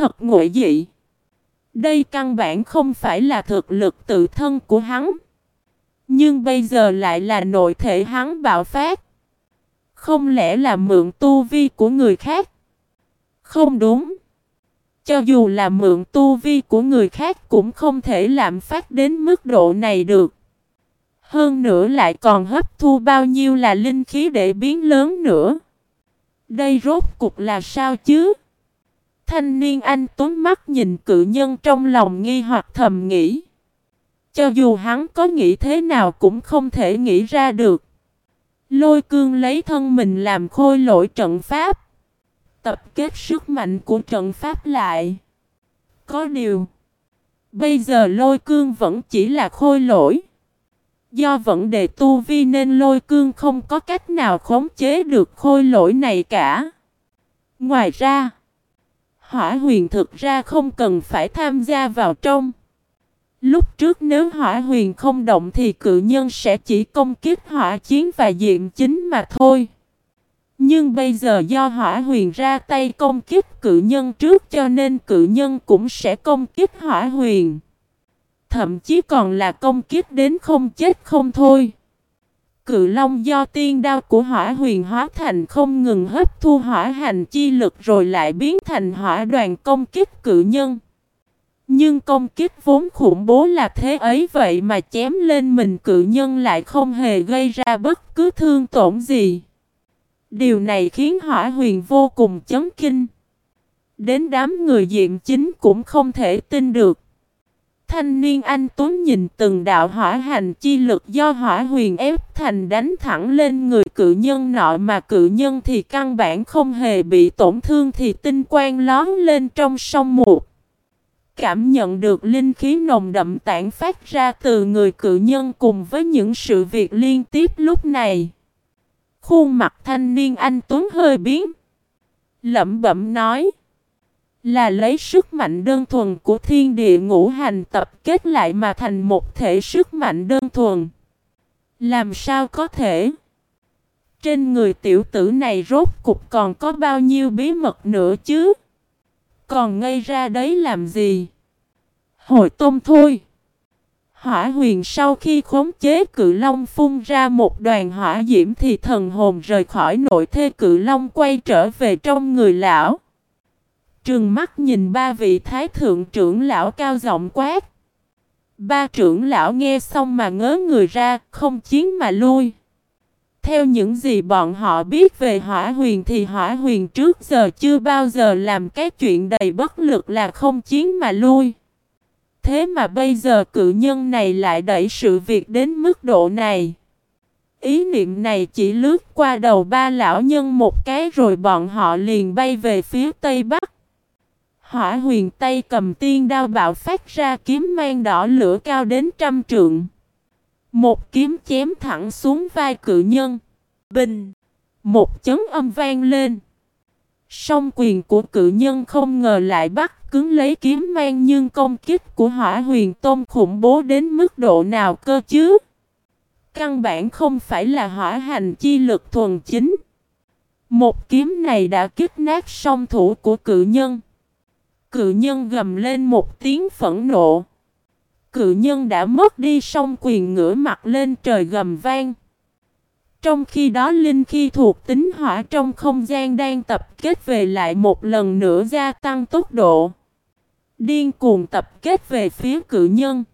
thật nguội dị. Đây căn bản không phải là thực lực tự thân của hắn. Nhưng bây giờ lại là nội thể hắn bạo phát. Không lẽ là mượn tu vi của người khác? Không đúng. Cho dù là mượn tu vi của người khác cũng không thể làm phát đến mức độ này được. Hơn nữa lại còn hấp thu bao nhiêu là linh khí để biến lớn nữa. Đây rốt cục là sao chứ? Thanh niên anh tuấn mắt nhìn cự nhân trong lòng nghi hoặc thầm nghĩ. Cho dù hắn có nghĩ thế nào cũng không thể nghĩ ra được. Lôi cương lấy thân mình làm khôi lỗi trận pháp. Tập kết sức mạnh của trận pháp lại. Có điều. Bây giờ lôi cương vẫn chỉ là khôi lỗi. Do vấn đề tu vi nên lôi cương không có cách nào khống chế được khôi lỗi này cả. Ngoài ra, hỏa huyền thực ra không cần phải tham gia vào trong. Lúc trước nếu hỏa huyền không động thì cự nhân sẽ chỉ công kích hỏa chiến và diện chính mà thôi. Nhưng bây giờ do hỏa huyền ra tay công kích cự nhân trước cho nên cự nhân cũng sẽ công kích hỏa huyền. Thậm chí còn là công kích đến không chết không thôi. Cự long do tiên đao của hỏa huyền hóa thành không ngừng hấp thu hỏa hành chi lực rồi lại biến thành hỏa đoàn công kích cự nhân. Nhưng công kích vốn khủng bố là thế ấy vậy mà chém lên mình cự nhân lại không hề gây ra bất cứ thương tổn gì. Điều này khiến hỏa huyền vô cùng chấn kinh. Đến đám người diện chính cũng không thể tin được. Thanh niên anh Tuấn nhìn từng đạo hỏa hành chi lực do hỏa huyền ép thành đánh thẳng lên người cự nhân nọ mà cự nhân thì căn bản không hề bị tổn thương thì tinh quang lón lên trong sông một. Cảm nhận được linh khí nồng đậm tản phát ra từ người cự nhân cùng với những sự việc liên tiếp lúc này. Khuôn mặt thanh niên anh Tuấn hơi biến. Lẩm bẩm nói. Là lấy sức mạnh đơn thuần của thiên địa ngũ hành tập kết lại mà thành một thể sức mạnh đơn thuần. Làm sao có thể? Trên người tiểu tử này rốt cục còn có bao nhiêu bí mật nữa chứ? Còn ngây ra đấy làm gì? Hồi tôm thôi. Hỏa huyền sau khi khống chế cự long phun ra một đoàn hỏa diễm thì thần hồn rời khỏi nội thê cự long quay trở về trong người lão. Trừng mắt nhìn ba vị thái thượng trưởng lão cao giọng quát. Ba trưởng lão nghe xong mà ngớ người ra, không chiến mà lui. Theo những gì bọn họ biết về hỏa huyền thì hỏa huyền trước giờ chưa bao giờ làm cái chuyện đầy bất lực là không chiến mà lui. Thế mà bây giờ cự nhân này lại đẩy sự việc đến mức độ này. Ý niệm này chỉ lướt qua đầu ba lão nhân một cái rồi bọn họ liền bay về phía tây bắc. Hỏa huyền Tây cầm tiên đao bạo phát ra kiếm mang đỏ lửa cao đến trăm trượng. Một kiếm chém thẳng xuống vai cự nhân. Bình! Một chấn âm vang lên. Song quyền của cự nhân không ngờ lại bắt cứng lấy kiếm mang nhưng công kích của hỏa huyền tôn khủng bố đến mức độ nào cơ chứ. Căn bản không phải là hỏa hành chi lực thuần chính. Một kiếm này đã kích nát song thủ của cự nhân. Cự nhân gầm lên một tiếng phẫn nộ. Cự nhân đã mất đi song quyền ngửa mặt lên trời gầm vang. Trong khi đó linh khi thuộc tính hỏa trong không gian đang tập kết về lại một lần nữa gia tăng tốc độ. Điên cuồng tập kết về phía cự nhân.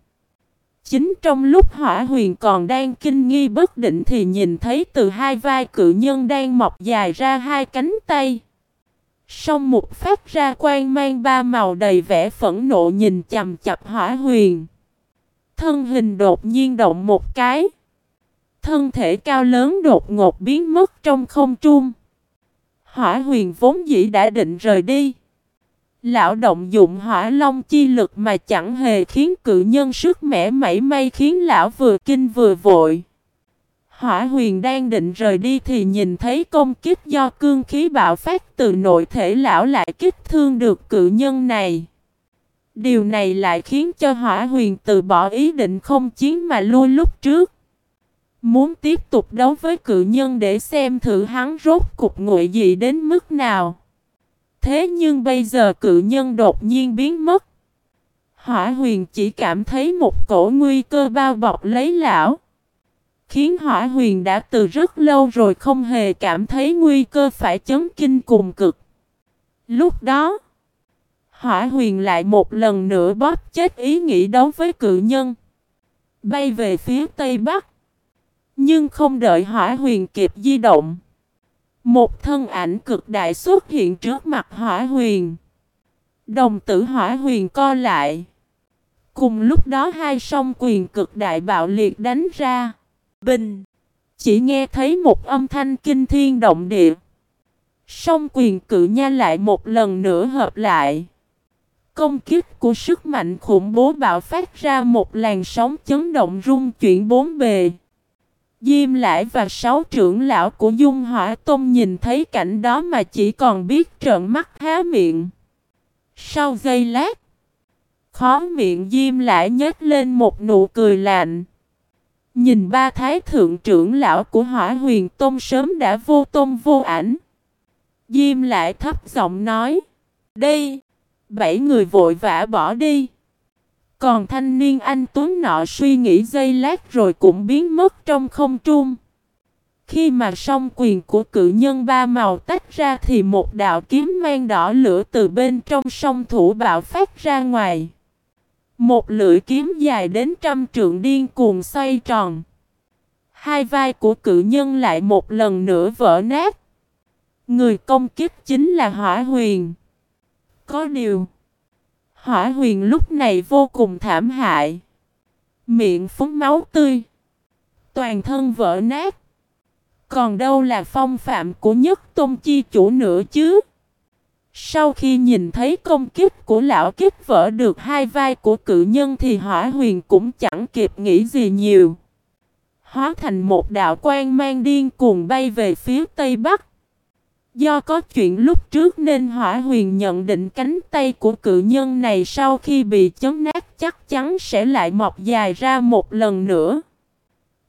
Chính trong lúc hỏa huyền còn đang kinh nghi bất định thì nhìn thấy từ hai vai cự nhân đang mọc dài ra hai cánh tay. Song một phát ra quang mang ba màu đầy vẻ phẫn nộ nhìn chằm chập hỏa huyền. Thân hình đột nhiên động một cái. Thân thể cao lớn đột ngột biến mất trong không trung. Hỏa huyền vốn dĩ đã định rời đi. Lão động dụng hỏa long chi lực mà chẳng hề khiến cự nhân sức mẻ mảy may khiến lão vừa kinh vừa vội. Hỏa huyền đang định rời đi thì nhìn thấy công kích do cương khí bạo phát từ nội thể lão lại kích thương được cự nhân này. Điều này lại khiến cho hỏa huyền từ bỏ ý định không chiến mà lui lúc trước. Muốn tiếp tục đấu với cự nhân để xem thử hắn rốt cục nguội gì đến mức nào. Thế nhưng bây giờ cự nhân đột nhiên biến mất. Hỏa huyền chỉ cảm thấy một cổ nguy cơ bao bọc lấy lão. Khiến hỏa huyền đã từ rất lâu rồi không hề cảm thấy nguy cơ phải chấn kinh cùng cực. Lúc đó, hỏa huyền lại một lần nữa bóp chết ý nghĩ đấu với cự nhân. Bay về phía tây bắc. Nhưng không đợi hỏa huyền kịp di động. Một thân ảnh cực đại xuất hiện trước mặt hỏa huyền. Đồng tử hỏa huyền co lại. Cùng lúc đó hai song quyền cực đại bạo liệt đánh ra. Bình. Chỉ nghe thấy một âm thanh kinh thiên động địa. Song quyền cự nha lại một lần nữa hợp lại. Công kích của sức mạnh khủng bố bạo phát ra một làn sóng chấn động rung chuyển bốn bề. Diêm Lãi và sáu trưởng lão của Dung Hỏa Tôn nhìn thấy cảnh đó mà chỉ còn biết trợn mắt há miệng. Sau giây lát, khó miệng Diêm Lãi nhếch lên một nụ cười lạnh. Nhìn ba thái thượng trưởng lão của Hỏa Huyền Tôn sớm đã vô tôn vô ảnh. Diêm lại thấp giọng nói: "Đây, bảy người vội vã bỏ đi." Còn thanh niên anh Tuấn nọ suy nghĩ giây lát rồi cũng biến mất trong không trung. Khi mà song quyền của cự nhân ba màu tách ra thì một đạo kiếm mang đỏ lửa từ bên trong song thủ bạo phát ra ngoài. Một lưỡi kiếm dài đến trăm trượng điên cuồng xoay tròn. Hai vai của cự nhân lại một lần nữa vỡ nát. Người công kích chính là hỏa huyền. Có điều... Hỏa huyền lúc này vô cùng thảm hại. Miệng phúng máu tươi. Toàn thân vỡ nát. Còn đâu là phong phạm của nhất tôn chi chủ nữa chứ? Sau khi nhìn thấy công kiếp của lão kiếp vỡ được hai vai của cự nhân thì hỏa huyền cũng chẳng kịp nghĩ gì nhiều. Hóa thành một đạo quan mang điên cuồng bay về phía tây bắc. Do có chuyện lúc trước nên hỏa huyền nhận định cánh tay của cự nhân này sau khi bị chấn nát chắc chắn sẽ lại mọc dài ra một lần nữa.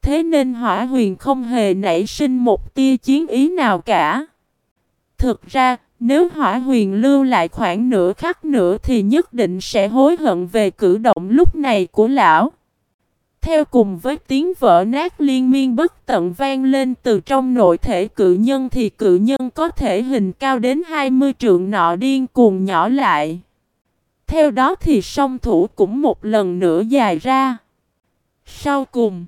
Thế nên hỏa huyền không hề nảy sinh một tia chiến ý nào cả. Thực ra, nếu hỏa huyền lưu lại khoảng nửa khắc nữa thì nhất định sẽ hối hận về cử động lúc này của lão. Theo cùng với tiếng vỡ nát liên miên bất tận vang lên từ trong nội thể cự nhân thì cự nhân có thể hình cao đến 20 trượng nọ điên cuồng nhỏ lại. Theo đó thì song thủ cũng một lần nữa dài ra. Sau cùng,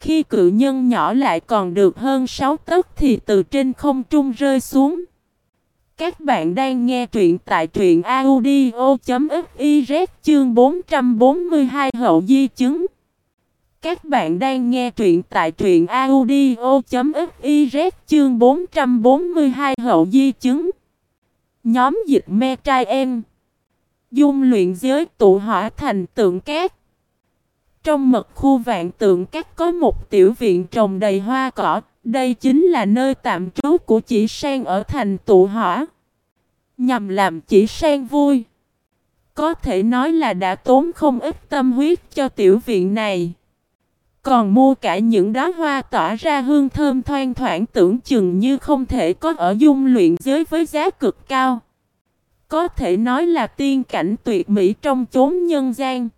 khi cự nhân nhỏ lại còn được hơn 6 tấc thì từ trên không trung rơi xuống. Các bạn đang nghe truyện tại truyện audio.fiz chương 442 hậu di chứng. Các bạn đang nghe truyện tại truyện audio.fiz chương 442 hậu di chứng. Nhóm dịch me trai em. Dung luyện giới tụ hỏa thành tượng cát. Trong mật khu vạn tượng cát có một tiểu viện trồng đầy hoa cỏ. Đây chính là nơi tạm trú của chỉ sang ở thành tụ hỏa. Nhằm làm chỉ sang vui. Có thể nói là đã tốn không ít tâm huyết cho tiểu viện này. Còn mua cả những đóa hoa tỏa ra hương thơm thoang thoảng tưởng chừng như không thể có ở dung luyện giới với giá cực cao. Có thể nói là tiên cảnh tuyệt mỹ trong chốn nhân gian.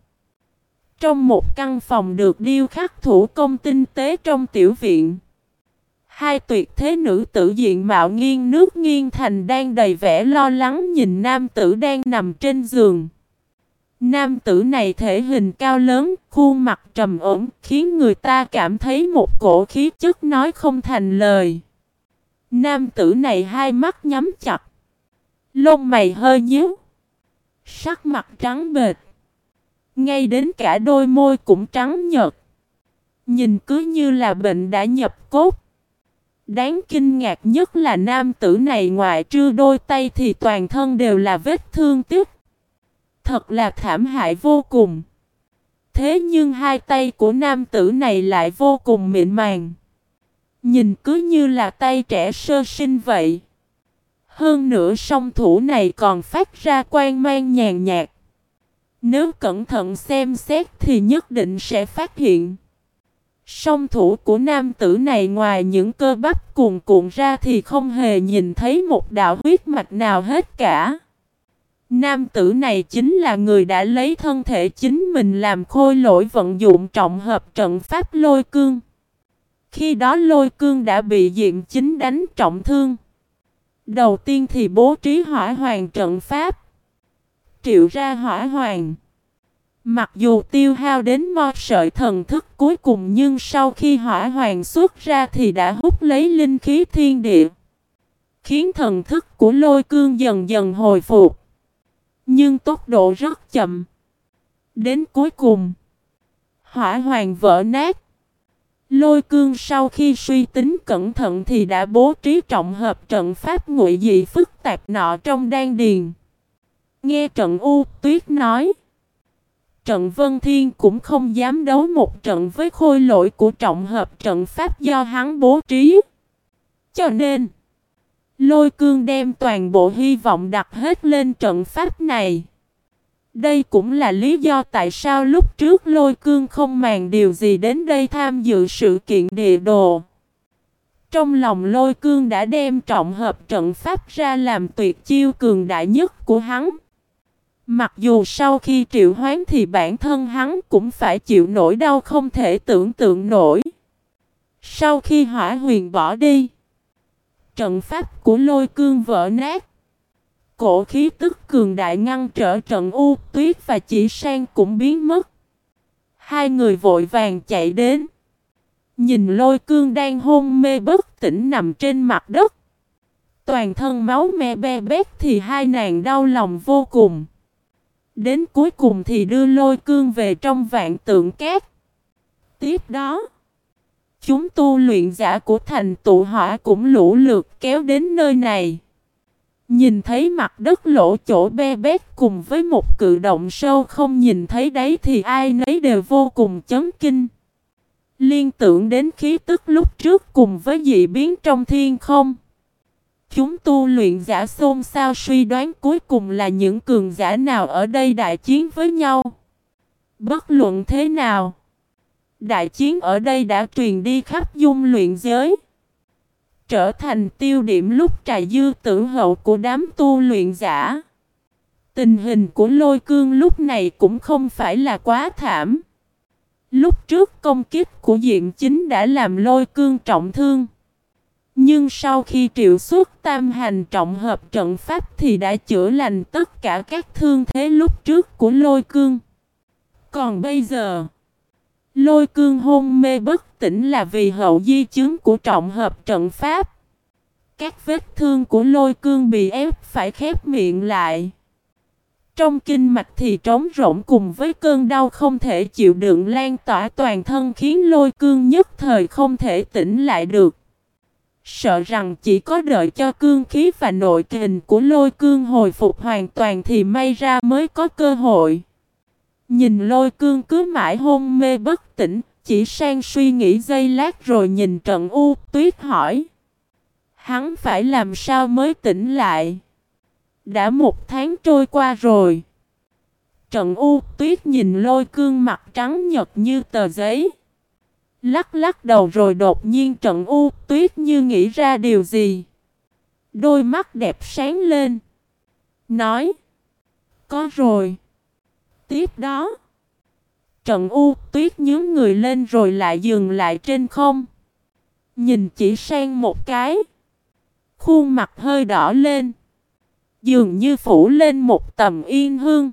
Trong một căn phòng được điêu khắc thủ công tinh tế trong tiểu viện. Hai tuyệt thế nữ tử diện mạo nghiêng nước nghiêng thành đang đầy vẻ lo lắng nhìn nam tử đang nằm trên giường. Nam tử này thể hình cao lớn, khuôn mặt trầm ổn, khiến người ta cảm thấy một cổ khí chất nói không thành lời. Nam tử này hai mắt nhắm chặt, lông mày hơi nhíu, sắc mặt trắng bệch, ngay đến cả đôi môi cũng trắng nhợt. Nhìn cứ như là bệnh đã nhập cốt. Đáng kinh ngạc nhất là nam tử này ngoại trừ đôi tay thì toàn thân đều là vết thương tiếc. Thật là thảm hại vô cùng. Thế nhưng hai tay của nam tử này lại vô cùng mịn màng. Nhìn cứ như là tay trẻ sơ sinh vậy. Hơn nữa song thủ này còn phát ra quan mang nhàn nhạt. Nếu cẩn thận xem xét thì nhất định sẽ phát hiện. Song thủ của nam tử này ngoài những cơ bắp cuồn cuộn ra thì không hề nhìn thấy một đạo huyết mạch nào hết cả. Nam tử này chính là người đã lấy thân thể chính mình làm khôi lỗi vận dụng trọng hợp trận pháp lôi cương. Khi đó lôi cương đã bị diện Chính đánh trọng thương. Đầu tiên thì bố trí hỏa hoàng trận pháp. Triệu ra hỏa hoàng. Mặc dù tiêu hao đến mo sợi thần thức cuối cùng nhưng sau khi hỏa hoàng xuất ra thì đã hút lấy linh khí thiên địa. Khiến thần thức của lôi cương dần dần hồi phục. Nhưng tốc độ rất chậm. Đến cuối cùng, hỏa hoàng vỡ nát. Lôi cương sau khi suy tính cẩn thận thì đã bố trí trọng hợp trận pháp ngụy dị phức tạp nọ trong đan điền. Nghe trận U tuyết nói. Trận Vân Thiên cũng không dám đấu một trận với khôi lỗi của trọng hợp trận pháp do hắn bố trí. Cho nên, lôi cương đem toàn bộ hy vọng đặt hết lên trận pháp này. Đây cũng là lý do tại sao lúc trước lôi cương không màng điều gì đến đây tham dự sự kiện địa đồ. Trong lòng lôi cương đã đem trọng hợp trận pháp ra làm tuyệt chiêu cường đại nhất của hắn. Mặc dù sau khi triệu hoán thì bản thân hắn cũng phải chịu nỗi đau không thể tưởng tượng nổi. Sau khi hỏa huyền bỏ đi, trận pháp của lôi cương vỡ nát. Cổ khí tức cường đại ngăn trở trận u tuyết và chỉ sang cũng biến mất. Hai người vội vàng chạy đến. Nhìn lôi cương đang hôn mê bất tỉnh nằm trên mặt đất. Toàn thân máu me be bét thì hai nàng đau lòng vô cùng. Đến cuối cùng thì đưa lôi cương về trong vạn tượng cát. Tiếp đó, chúng tu luyện giả của thành tụ hỏa cũng lũ lượt kéo đến nơi này. Nhìn thấy mặt đất lỗ chỗ be bét cùng với một cự động sâu không nhìn thấy đấy thì ai nấy đều vô cùng chấn kinh. Liên tưởng đến khí tức lúc trước cùng với dị biến trong thiên không. Chúng tu luyện giả xôn xao suy đoán cuối cùng là những cường giả nào ở đây đại chiến với nhau. Bất luận thế nào. Đại chiến ở đây đã truyền đi khắp dung luyện giới. Trở thành tiêu điểm lúc trà dư tử hậu của đám tu luyện giả. Tình hình của lôi cương lúc này cũng không phải là quá thảm. Lúc trước công kích của diện Chính đã làm lôi cương trọng thương. Nhưng sau khi triệu xuất tam hành trọng hợp trận pháp thì đã chữa lành tất cả các thương thế lúc trước của lôi cương. Còn bây giờ, lôi cương hôn mê bất tỉnh là vì hậu di chứng của trọng hợp trận pháp. Các vết thương của lôi cương bị ép phải khép miệng lại. Trong kinh mạch thì trống rỗng cùng với cơn đau không thể chịu đựng lan tỏa toàn thân khiến lôi cương nhất thời không thể tỉnh lại được. Sợ rằng chỉ có đợi cho cương khí và nội kình của lôi cương hồi phục hoàn toàn thì may ra mới có cơ hội. Nhìn lôi cương cứ mãi hôn mê bất tỉnh, chỉ sang suy nghĩ giây lát rồi nhìn trận u tuyết hỏi. Hắn phải làm sao mới tỉnh lại? Đã một tháng trôi qua rồi. Trận u tuyết nhìn lôi cương mặt trắng nhật như tờ giấy. Lắc lắc đầu rồi đột nhiên trận u, tuyết như nghĩ ra điều gì. Đôi mắt đẹp sáng lên. Nói. Có rồi. Tiếp đó. Trận u, tuyết nhớ người lên rồi lại dừng lại trên không. Nhìn chỉ sang một cái. Khuôn mặt hơi đỏ lên. Dường như phủ lên một tầm yên hương.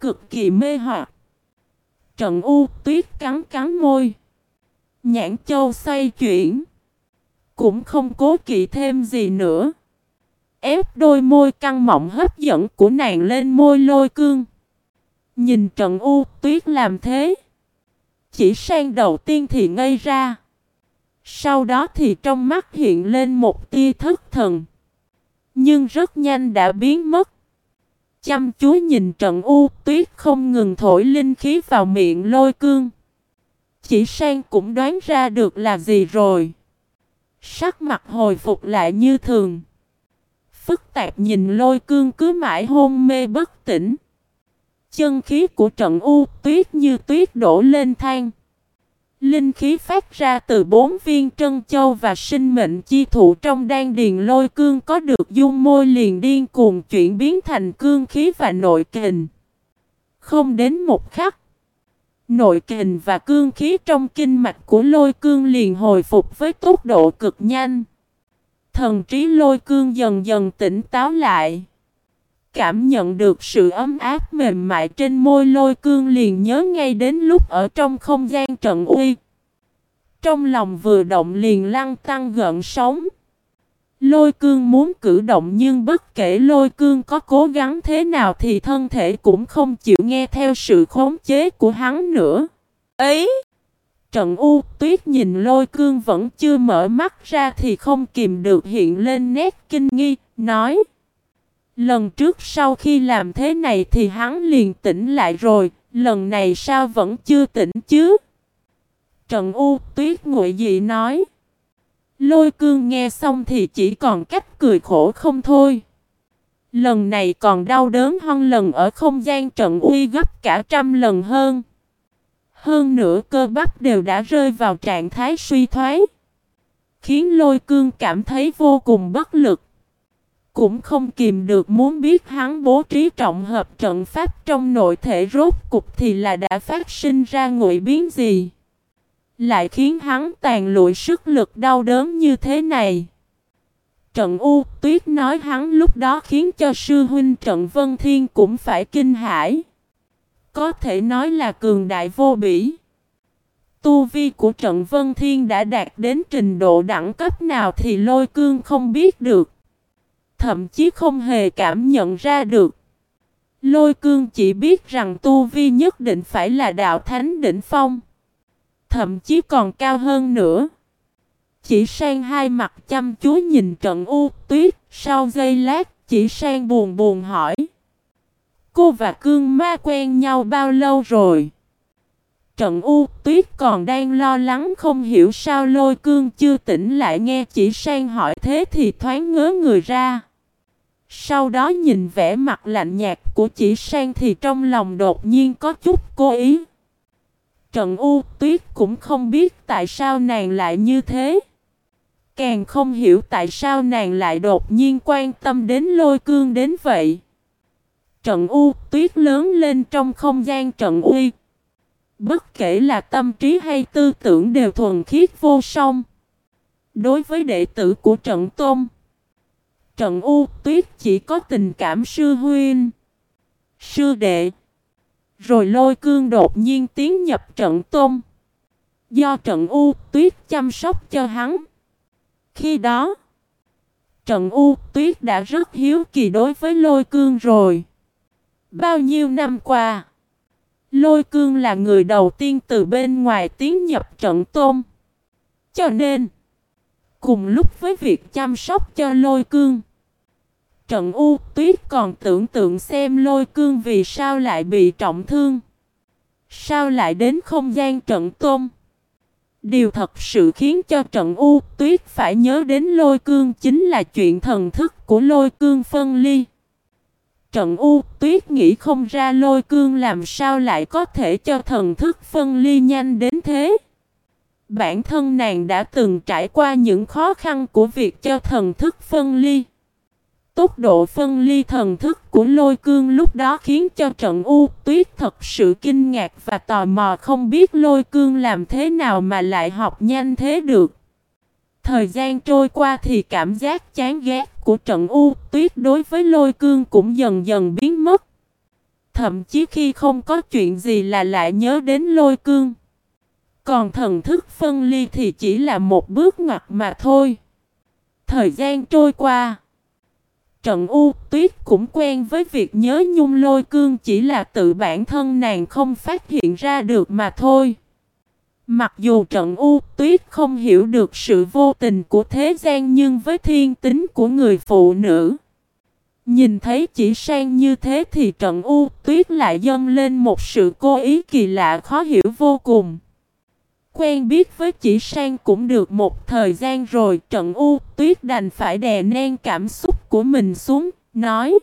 Cực kỳ mê hoặc. Trận u, tuyết cắn cắn môi. Nhãn châu xoay chuyển. Cũng không cố kỵ thêm gì nữa. Ép đôi môi căng mọng hấp dẫn của nàng lên môi lôi cương. Nhìn trận u tuyết làm thế. Chỉ sang đầu tiên thì ngây ra. Sau đó thì trong mắt hiện lên một tia thất thần. Nhưng rất nhanh đã biến mất. Chăm chú nhìn trận u tuyết không ngừng thổi linh khí vào miệng lôi cương. Chỉ sang cũng đoán ra được là gì rồi. Sắc mặt hồi phục lại như thường. Phức tạp nhìn lôi cương cứ mãi hôn mê bất tỉnh. Chân khí của trận u tuyết như tuyết đổ lên thang. Linh khí phát ra từ bốn viên trân châu và sinh mệnh chi thụ trong đan điền lôi cương có được dung môi liền điên cuồng chuyển biến thành cương khí và nội kình. Không đến một khắc. Nội kình và cương khí trong kinh mạch của lôi cương liền hồi phục với tốc độ cực nhanh. Thần trí lôi cương dần dần tỉnh táo lại. Cảm nhận được sự ấm áp mềm mại trên môi lôi cương liền nhớ ngay đến lúc ở trong không gian trận uy. Trong lòng vừa động liền lăng tăng gợn sóng. Lôi cương muốn cử động nhưng bất kể lôi cương có cố gắng thế nào thì thân thể cũng không chịu nghe theo sự khống chế của hắn nữa. Ấy! Trận u tuyết nhìn lôi cương vẫn chưa mở mắt ra thì không kìm được hiện lên nét kinh nghi, nói. Lần trước sau khi làm thế này thì hắn liền tỉnh lại rồi, lần này sao vẫn chưa tỉnh chứ? Trận u tuyết nguội dị nói. Lôi cương nghe xong thì chỉ còn cách cười khổ không thôi. Lần này còn đau đớn hơn lần ở không gian trận uy gấp cả trăm lần hơn. Hơn nữa cơ bắp đều đã rơi vào trạng thái suy thoái. Khiến lôi cương cảm thấy vô cùng bất lực. Cũng không kìm được muốn biết hắn bố trí trọng hợp trận pháp trong nội thể rốt cục thì là đã phát sinh ra ngụy biến gì. Lại khiến hắn tàn lụi sức lực đau đớn như thế này. Trận U Tuyết nói hắn lúc đó khiến cho sư huynh trận Vân Thiên cũng phải kinh hãi. Có thể nói là cường đại vô bỉ. Tu vi của trận Vân Thiên đã đạt đến trình độ đẳng cấp nào thì lôi cương không biết được. Thậm chí không hề cảm nhận ra được. Lôi cương chỉ biết rằng tu vi nhất định phải là đạo thánh đỉnh phong. Thậm chí còn cao hơn nữa. Chỉ sang hai mặt chăm chú nhìn trận u tuyết, sau giây lát, chỉ sang buồn buồn hỏi. Cô và cương ma quen nhau bao lâu rồi? Trận u tuyết còn đang lo lắng không hiểu sao lôi cương chưa tỉnh lại nghe chỉ sang hỏi thế thì thoáng ngớ người ra. Sau đó nhìn vẻ mặt lạnh nhạt của chỉ sang thì trong lòng đột nhiên có chút cố ý. Trận U Tuyết cũng không biết tại sao nàng lại như thế. Càng không hiểu tại sao nàng lại đột nhiên quan tâm đến lôi cương đến vậy. Trận U Tuyết lớn lên trong không gian trận uy. Bất kể là tâm trí hay tư tưởng đều thuần khiết vô song. Đối với đệ tử của trận Tôn, trận U Tuyết chỉ có tình cảm sư huynh, sư đệ. Rồi lôi cương đột nhiên tiến nhập trận tôm. Do trận U tuyết chăm sóc cho hắn. Khi đó, trận U tuyết đã rất hiếu kỳ đối với lôi cương rồi. Bao nhiêu năm qua, lôi cương là người đầu tiên từ bên ngoài tiến nhập trận tôm. Cho nên, cùng lúc với việc chăm sóc cho lôi cương, trận U Tuyết còn tưởng tượng xem lôi cương vì sao lại bị trọng thương. Sao lại đến không gian trận tôm? Điều thật sự khiến cho trận U Tuyết phải nhớ đến lôi cương chính là chuyện thần thức của lôi cương phân ly. Trận U Tuyết nghĩ không ra lôi cương làm sao lại có thể cho thần thức phân ly nhanh đến thế. Bản thân nàng đã từng trải qua những khó khăn của việc cho thần thức phân ly. Tốc độ phân ly thần thức của lôi cương lúc đó khiến cho trận u tuyết thật sự kinh ngạc và tò mò không biết lôi cương làm thế nào mà lại học nhanh thế được. Thời gian trôi qua thì cảm giác chán ghét của trận u tuyết đối với lôi cương cũng dần dần biến mất. Thậm chí khi không có chuyện gì là lại nhớ đến lôi cương. Còn thần thức phân ly thì chỉ là một bước ngoặt mà thôi. Thời gian trôi qua. Trận U, Tuyết cũng quen với việc nhớ nhung lôi cương chỉ là tự bản thân nàng không phát hiện ra được mà thôi. Mặc dù trận U, Tuyết không hiểu được sự vô tình của thế gian nhưng với thiên tính của người phụ nữ. Nhìn thấy chỉ sang như thế thì trận U, Tuyết lại dâng lên một sự cố ý kỳ lạ khó hiểu vô cùng quen biết với chỉ sang cũng được một thời gian rồi trận u tuyết đành phải đè nén cảm xúc của mình xuống, nói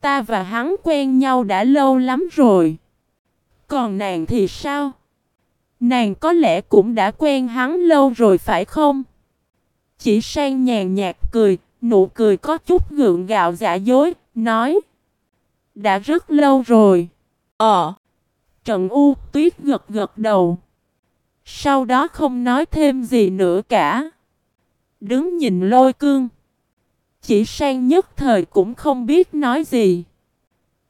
Ta và hắn quen nhau đã lâu lắm rồi. Còn nàng thì sao? Nàng có lẽ cũng đã quen hắn lâu rồi phải không? Chỉ sang nhàn nhạt cười, nụ cười có chút gượng gạo giả dối, nói. Đã rất lâu rồi. Ờ. Trận U tuyết gật gật đầu. Sau đó không nói thêm gì nữa cả. Đứng nhìn lôi cương. Chỉ sang nhất thời cũng không biết nói gì.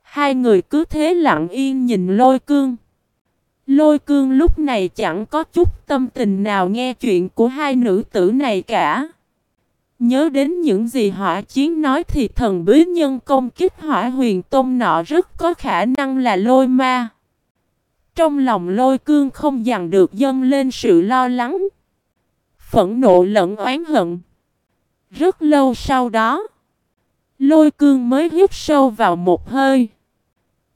Hai người cứ thế lặng yên nhìn lôi cương. Lôi cương lúc này chẳng có chút tâm tình nào nghe chuyện của hai nữ tử này cả. Nhớ đến những gì hỏa chiến nói thì thần bí nhân công kích hỏa huyền tôn nọ rất có khả năng là lôi ma. Trong lòng lôi cương không dằn được dâng lên sự lo lắng. Phẫn nộ lẫn oán hận. Rất lâu sau đó, lôi cương mới hít sâu vào một hơi.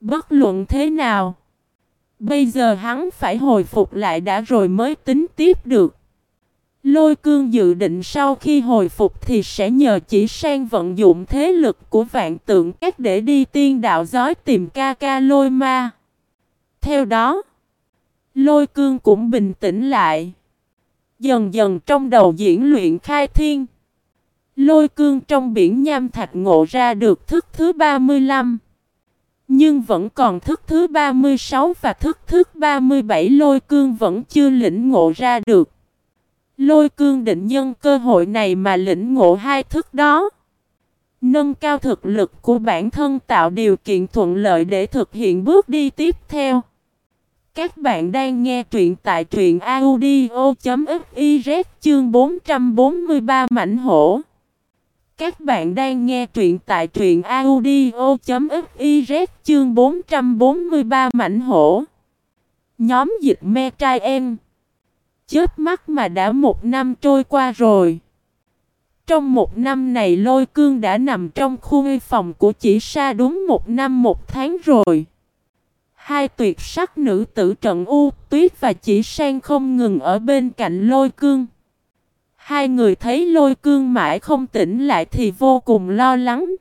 Bất luận thế nào, bây giờ hắn phải hồi phục lại đã rồi mới tính tiếp được. Lôi cương dự định sau khi hồi phục thì sẽ nhờ chỉ sang vận dụng thế lực của vạn tượng các để đi tiên đạo giói tìm ca ca lôi ma. Theo đó, lôi cương cũng bình tĩnh lại. Dần dần trong đầu diễn luyện khai thiên. Lôi cương trong biển nham thạch ngộ ra được thức thứ 35. Nhưng vẫn còn thức thứ 36 và thức thứ 37 lôi cương vẫn chưa lĩnh ngộ ra được. Lôi cương định nhân cơ hội này mà lĩnh ngộ hai thức đó. Nâng cao thực lực của bản thân tạo điều kiện thuận lợi để thực hiện bước đi tiếp theo. Các bạn đang nghe truyện tại truyện audio.fiz chương 443 mảnh hổ. Các bạn đang nghe truyện tại truyện audio.fiz chương 443 mảnh hổ. Nhóm dịch me trai em. Chết mắt mà đã một năm trôi qua rồi. Trong một năm này lôi cương đã nằm trong khu phòng của chỉ sa đúng một năm một tháng rồi. Hai tuyệt sắc nữ tử trận U, Tuyết và Chỉ Sang không ngừng ở bên cạnh lôi cương. Hai người thấy lôi cương mãi không tỉnh lại thì vô cùng lo lắng.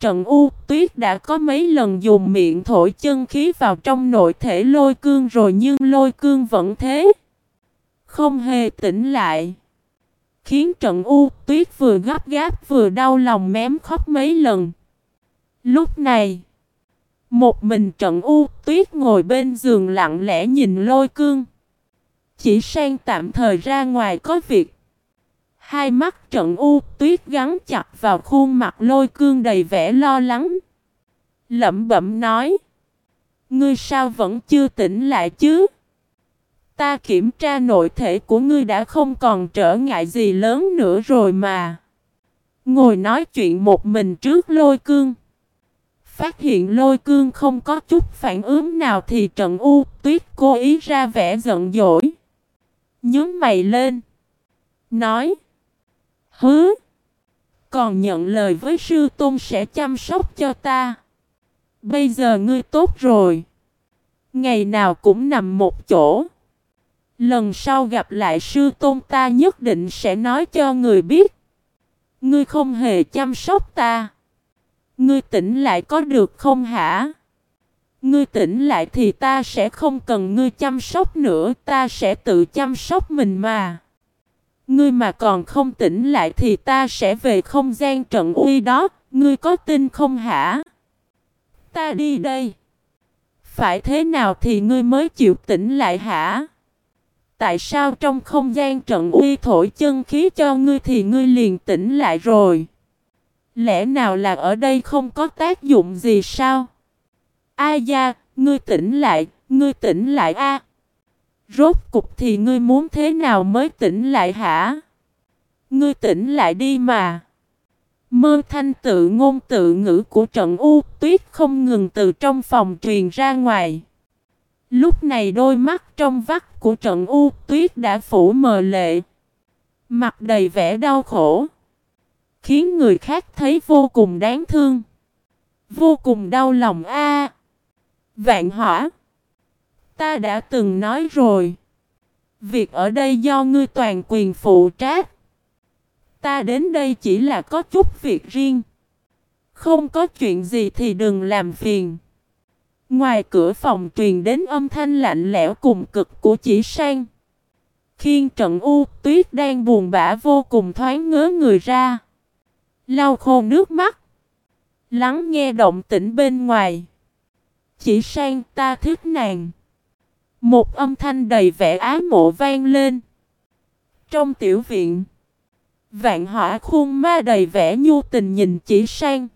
Trận U, Tuyết đã có mấy lần dùng miệng thổi chân khí vào trong nội thể lôi cương rồi nhưng lôi cương vẫn thế. Không hề tỉnh lại. Khiến trận U, Tuyết vừa gấp gáp vừa đau lòng mém khóc mấy lần. Lúc này... Một mình trận u tuyết ngồi bên giường lặng lẽ nhìn lôi cương. Chỉ sang tạm thời ra ngoài có việc. Hai mắt trận u tuyết gắn chặt vào khuôn mặt lôi cương đầy vẻ lo lắng. Lẩm bẩm nói. Ngươi sao vẫn chưa tỉnh lại chứ? Ta kiểm tra nội thể của ngươi đã không còn trở ngại gì lớn nữa rồi mà. Ngồi nói chuyện một mình trước lôi cương. Phát hiện lôi cương không có chút phản ứng nào thì trận u tuyết cố ý ra vẻ giận dỗi. Nhớ mày lên. Nói. Hứ. Còn nhận lời với sư tôn sẽ chăm sóc cho ta. Bây giờ ngươi tốt rồi. Ngày nào cũng nằm một chỗ. Lần sau gặp lại sư tôn ta nhất định sẽ nói cho người biết. Ngươi không hề chăm sóc ta. Ngươi tỉnh lại có được không hả? Ngươi tỉnh lại thì ta sẽ không cần ngươi chăm sóc nữa, ta sẽ tự chăm sóc mình mà. Ngươi mà còn không tỉnh lại thì ta sẽ về không gian trận uy đó, ngươi có tin không hả? Ta đi đây. Phải thế nào thì ngươi mới chịu tỉnh lại hả? Tại sao trong không gian trận uy thổi chân khí cho ngươi thì ngươi liền tỉnh lại rồi? Lẽ nào là ở đây không có tác dụng gì sao? A da, ngươi tỉnh lại, ngươi tỉnh lại a. Rốt cục thì ngươi muốn thế nào mới tỉnh lại hả? Ngươi tỉnh lại đi mà. Mơ thanh tự ngôn tự ngữ của trận U tuyết không ngừng từ trong phòng truyền ra ngoài. Lúc này đôi mắt trong vắt của trận U tuyết đã phủ mờ lệ. Mặt đầy vẻ đau khổ. Khiến người khác thấy vô cùng đáng thương. Vô cùng đau lòng a. vạn hỏa. Ta đã từng nói rồi. Việc ở đây do ngươi toàn quyền phụ trách. Ta đến đây chỉ là có chút việc riêng. Không có chuyện gì thì đừng làm phiền. Ngoài cửa phòng truyền đến âm thanh lạnh lẽo cùng cực của chỉ sang. Khiên trận u tuyết đang buồn bã vô cùng thoáng ngớ người ra. Lau khô nước mắt. Lắng nghe động tĩnh bên ngoài. Chỉ sang ta thích nàng. Một âm thanh đầy vẻ ái mộ vang lên. Trong tiểu viện. Vạn hỏa khuôn ma đầy vẻ nhu tình nhìn chỉ sang.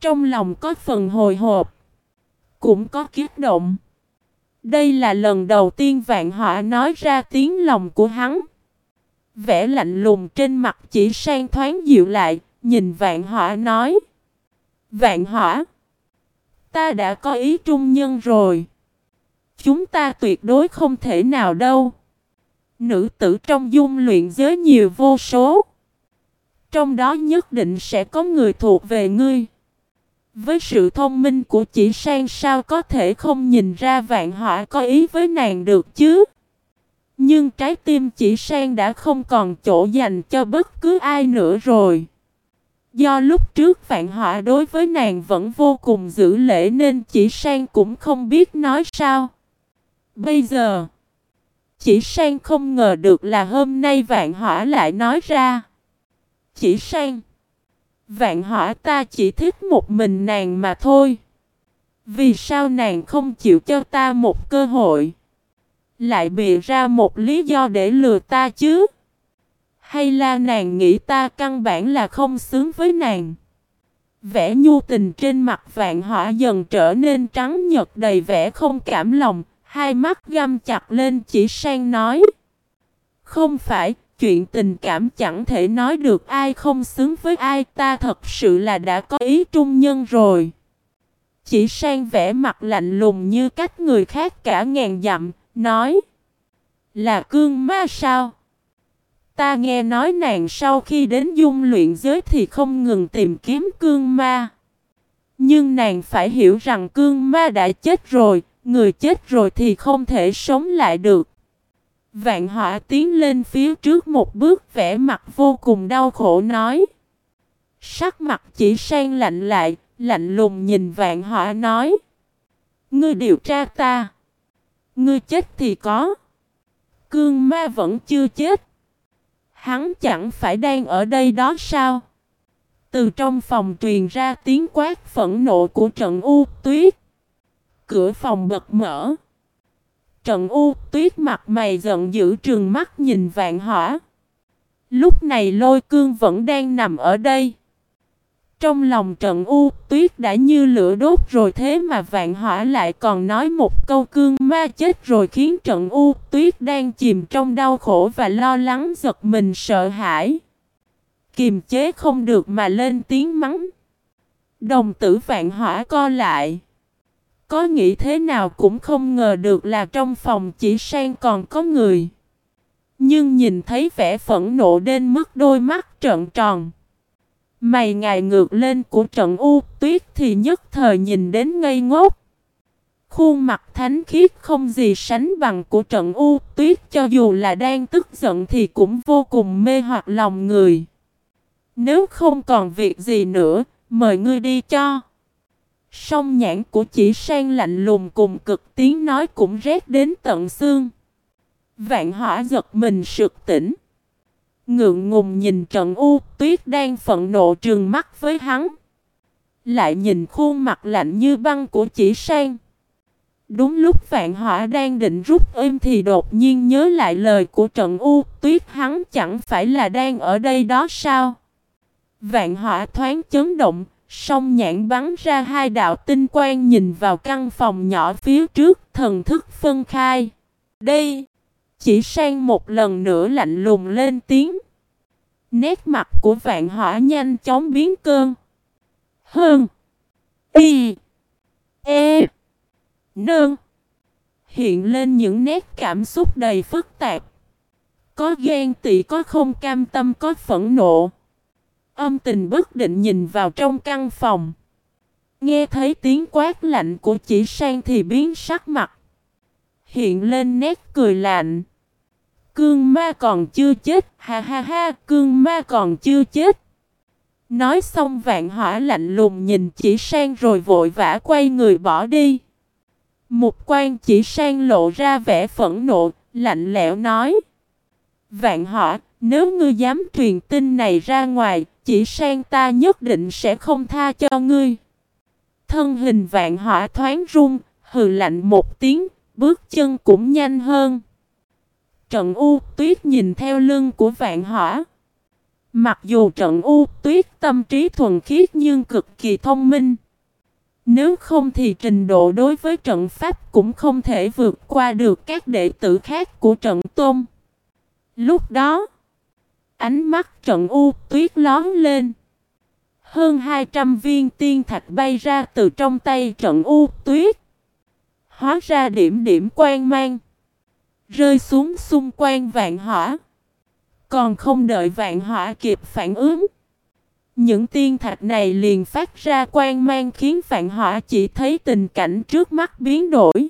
Trong lòng có phần hồi hộp. Cũng có kiết động. Đây là lần đầu tiên vạn hỏa nói ra tiếng lòng của hắn. Vẻ lạnh lùng trên mặt chỉ sang thoáng dịu lại, nhìn vạn hỏa nói. Vạn hỏa, ta đã có ý trung nhân rồi. Chúng ta tuyệt đối không thể nào đâu. Nữ tử trong dung luyện giới nhiều vô số. Trong đó nhất định sẽ có người thuộc về ngươi. Với sự thông minh của chỉ sang sao có thể không nhìn ra vạn họa có ý với nàng được chứ. Nhưng trái tim chỉ sang đã không còn chỗ dành cho bất cứ ai nữa rồi. Do lúc trước vạn họa đối với nàng vẫn vô cùng giữ lễ nên chỉ sang cũng không biết nói sao. Bây giờ, chỉ sang không ngờ được là hôm nay vạn họa lại nói ra. Chỉ sang, vạn họa ta chỉ thích một mình nàng mà thôi. Vì sao nàng không chịu cho ta một cơ hội? Lại bịa ra một lý do để lừa ta chứ? Hay là nàng nghĩ ta căn bản là không xứng với nàng? Vẻ nhu tình trên mặt vạn họa dần trở nên trắng nhật đầy vẻ không cảm lòng, Hai mắt găm chặt lên chỉ sang nói. Không phải, chuyện tình cảm chẳng thể nói được ai không xứng với ai ta thật sự là đã có ý trung nhân rồi. Chỉ sang vẻ mặt lạnh lùng như cách người khác cả ngàn dặm, nói. Là cương ma sao? Ta nghe nói nàng sau khi đến dung luyện giới thì không ngừng tìm kiếm cương ma. Nhưng nàng phải hiểu rằng cương ma đã chết rồi, Người chết rồi thì không thể sống lại được. Vạn họa tiến lên phía trước một bước vẽ mặt vô cùng đau khổ nói. Sắc mặt chỉ sang lạnh lại, lạnh lùng nhìn vạn họa nói. Ngươi điều tra ta. Ngươi chết thì có. Cương ma vẫn chưa chết. Hắn chẳng phải đang ở đây đó sao? Từ trong phòng truyền ra tiếng quát phẫn nộ của trận u tuyết. Cửa phòng bật mở. Trận u tuyết mặt mày giận dữ trường mắt nhìn vạn hỏa. Lúc này lôi cương vẫn đang nằm ở đây. Trong lòng trận u, tuyết đã như lửa đốt rồi thế mà vạn hỏa lại còn nói một câu cương ma chết rồi khiến trận u, tuyết đang chìm trong đau khổ và lo lắng, giật mình, sợ hãi. Kiềm chế không được mà lên tiếng mắng. Đồng tử vạn hỏa co lại. Có nghĩ thế nào cũng không ngờ được là trong phòng chỉ sang còn có người. Nhưng nhìn thấy vẻ phẫn nộ đến mức đôi mắt trợn tròn. Mày ngài ngược lên của trận u tuyết thì nhất thời nhìn đến ngây ngốc. Khuôn mặt thánh khiết không gì sánh bằng của trận u tuyết cho dù là đang tức giận thì cũng vô cùng mê hoặc lòng người. Nếu không còn việc gì nữa, mời ngươi đi cho. Song nhãn của chỉ sang lạnh lùng cùng cực tiếng nói cũng rét đến tận xương. Vạn hỏa giật mình sực tỉnh. Ngượng ngùng nhìn trận u tuyết đang phận nộ trừng mắt với hắn. Lại nhìn khuôn mặt lạnh như băng của chỉ sang. Đúng lúc vạn hỏa đang định rút êm thì đột nhiên nhớ lại lời của trận u tuyết hắn chẳng phải là đang ở đây đó sao? Vạn hỏa thoáng chấn động, Song nhãn bắn ra hai đạo tinh quang nhìn vào căn phòng nhỏ phía trước, thần thức phân khai. Đây, chỉ sang một lần nữa lạnh lùng lên tiếng. Nét mặt của vạn hỏa nhanh chóng biến cơn. Hơn. Y. E. Nương. Hiện lên những nét cảm xúc đầy phức tạp. Có ghen tị, có không cam tâm, có phẫn nộ. Âm tình bất định nhìn vào trong căn phòng. Nghe thấy tiếng quát lạnh của chỉ sang thì biến sắc mặt. Hiện lên nét cười lạnh. Cương ma còn chưa chết, ha ha ha, cương ma còn chưa chết. Nói xong vạn hỏa lạnh lùng nhìn chỉ sang rồi vội vã quay người bỏ đi. Một quan chỉ sang lộ ra vẻ phẫn nộ, lạnh lẽo nói. Vạn hỏa, nếu ngươi dám truyền tin này ra ngoài, chỉ sang ta nhất định sẽ không tha cho ngươi. Thân hình vạn hỏa thoáng rung, hừ lạnh một tiếng, bước chân cũng nhanh hơn. Trận U tuyết nhìn theo lưng của vạn hỏa. Mặc dù trận U tuyết tâm trí thuần khiết nhưng cực kỳ thông minh. Nếu không thì trình độ đối với trận pháp cũng không thể vượt qua được các đệ tử khác của trận tôn. Lúc đó, ánh mắt trận U tuyết lón lên. Hơn 200 viên tiên thạch bay ra từ trong tay trận U tuyết. Hóa ra điểm điểm quan mang. Rơi xuống xung quanh vạn hỏa. Còn không đợi vạn hỏa kịp phản ứng. Những tiên thạch này liền phát ra quang mang khiến vạn hỏa chỉ thấy tình cảnh trước mắt biến đổi.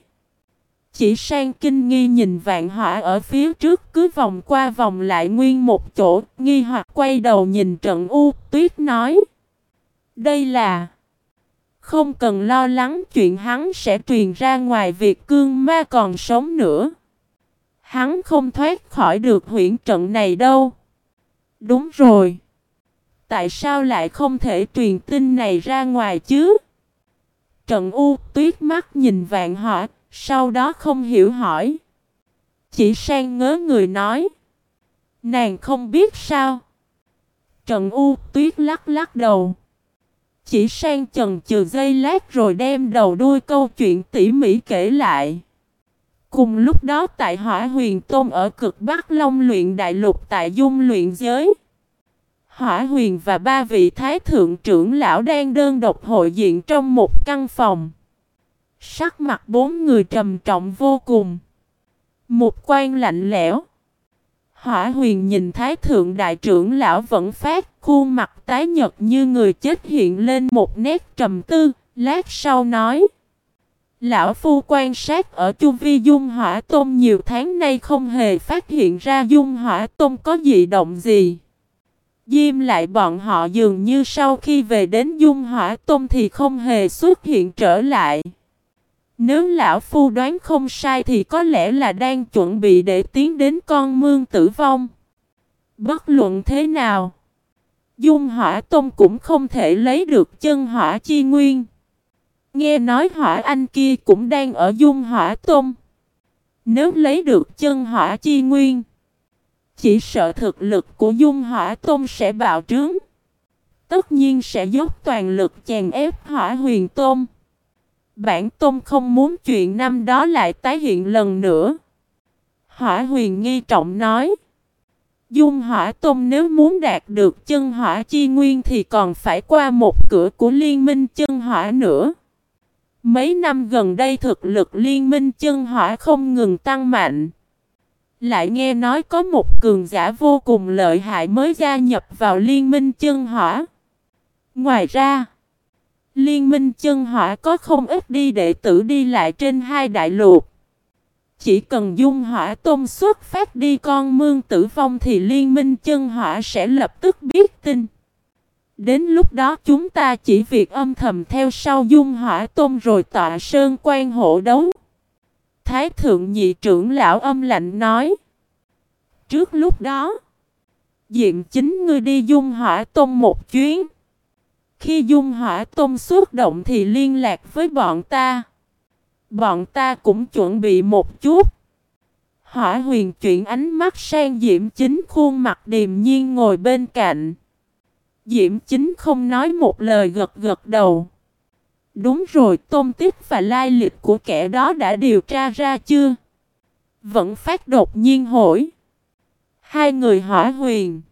Chỉ sang kinh nghi nhìn vạn hỏa ở phía trước cứ vòng qua vòng lại nguyên một chỗ, nghi hoặc quay đầu nhìn trận u, tuyết nói. Đây là... Không cần lo lắng chuyện hắn sẽ truyền ra ngoài việc cương ma còn sống nữa. Hắn không thoát khỏi được huyện trận này đâu. Đúng rồi. Tại sao lại không thể truyền tin này ra ngoài chứ? Trận U tuyết mắt nhìn vạn họ, sau đó không hiểu hỏi. Chỉ sang ngớ người nói. Nàng không biết sao. Trận U tuyết lắc lắc đầu. Chỉ sang chần chừ dây lát rồi đem đầu đuôi câu chuyện tỉ mỉ kể lại. Cùng lúc đó tại hỏa huyền tôn ở cực Bắc Long luyện đại lục tại dung luyện giới. Hỏa huyền và ba vị thái thượng trưởng lão đang đơn độc hội diện trong một căn phòng. Sắc mặt bốn người trầm trọng vô cùng. Một quan lạnh lẽo. Hỏa huyền nhìn thái thượng đại trưởng lão vẫn phát, khuôn mặt tái nhật như người chết hiện lên một nét trầm tư, lát sau nói. Lão Phu quan sát ở Chu Vi Dung Hỏa Tôn nhiều tháng nay không hề phát hiện ra Dung Hỏa Tôn có dị động gì. Diêm lại bọn họ dường như sau khi về đến Dung Hỏa Tôn thì không hề xuất hiện trở lại. Nếu Lão Phu đoán không sai thì có lẽ là đang chuẩn bị để tiến đến con mương tử vong. Bất luận thế nào, Dung Hỏa Tôn cũng không thể lấy được chân hỏa chi nguyên. Nghe nói hỏa anh kia cũng đang ở dung hỏa tôm. Nếu lấy được chân hỏa chi nguyên, chỉ sợ thực lực của dung hỏa tôm sẽ bạo trướng. Tất nhiên sẽ dốc toàn lực chèn ép hỏa huyền tôm. Bản tôm không muốn chuyện năm đó lại tái hiện lần nữa. Hỏa huyền nghi trọng nói. Dung hỏa tôm nếu muốn đạt được chân hỏa chi nguyên thì còn phải qua một cửa của liên minh chân hỏa nữa. Mấy năm gần đây thực lực liên minh chân hỏa không ngừng tăng mạnh. Lại nghe nói có một cường giả vô cùng lợi hại mới gia nhập vào liên minh chân hỏa. Ngoài ra, liên minh chân hỏa có không ít đi đệ tử đi lại trên hai đại lục. Chỉ cần dung hỏa tôm xuất phát đi con mương tử vong thì liên minh chân hỏa sẽ lập tức biết tin. Đến lúc đó chúng ta chỉ việc âm thầm theo sau dung hỏa tôn rồi tọa sơn quan hộ đấu. Thái thượng nhị trưởng lão âm lạnh nói. Trước lúc đó, Diệm chính ngươi đi dung hỏa tôn một chuyến. Khi dung hỏa tôn xuất động thì liên lạc với bọn ta. Bọn ta cũng chuẩn bị một chút. Hỏa huyền chuyển ánh mắt sang Diệm chính khuôn mặt điềm nhiên ngồi bên cạnh. Diễm chính không nói một lời gật gật đầu. Đúng rồi, tôn tích và lai lịch của kẻ đó đã điều tra ra chưa? Vẫn phát đột nhiên hỏi. Hai người hỏi huyền.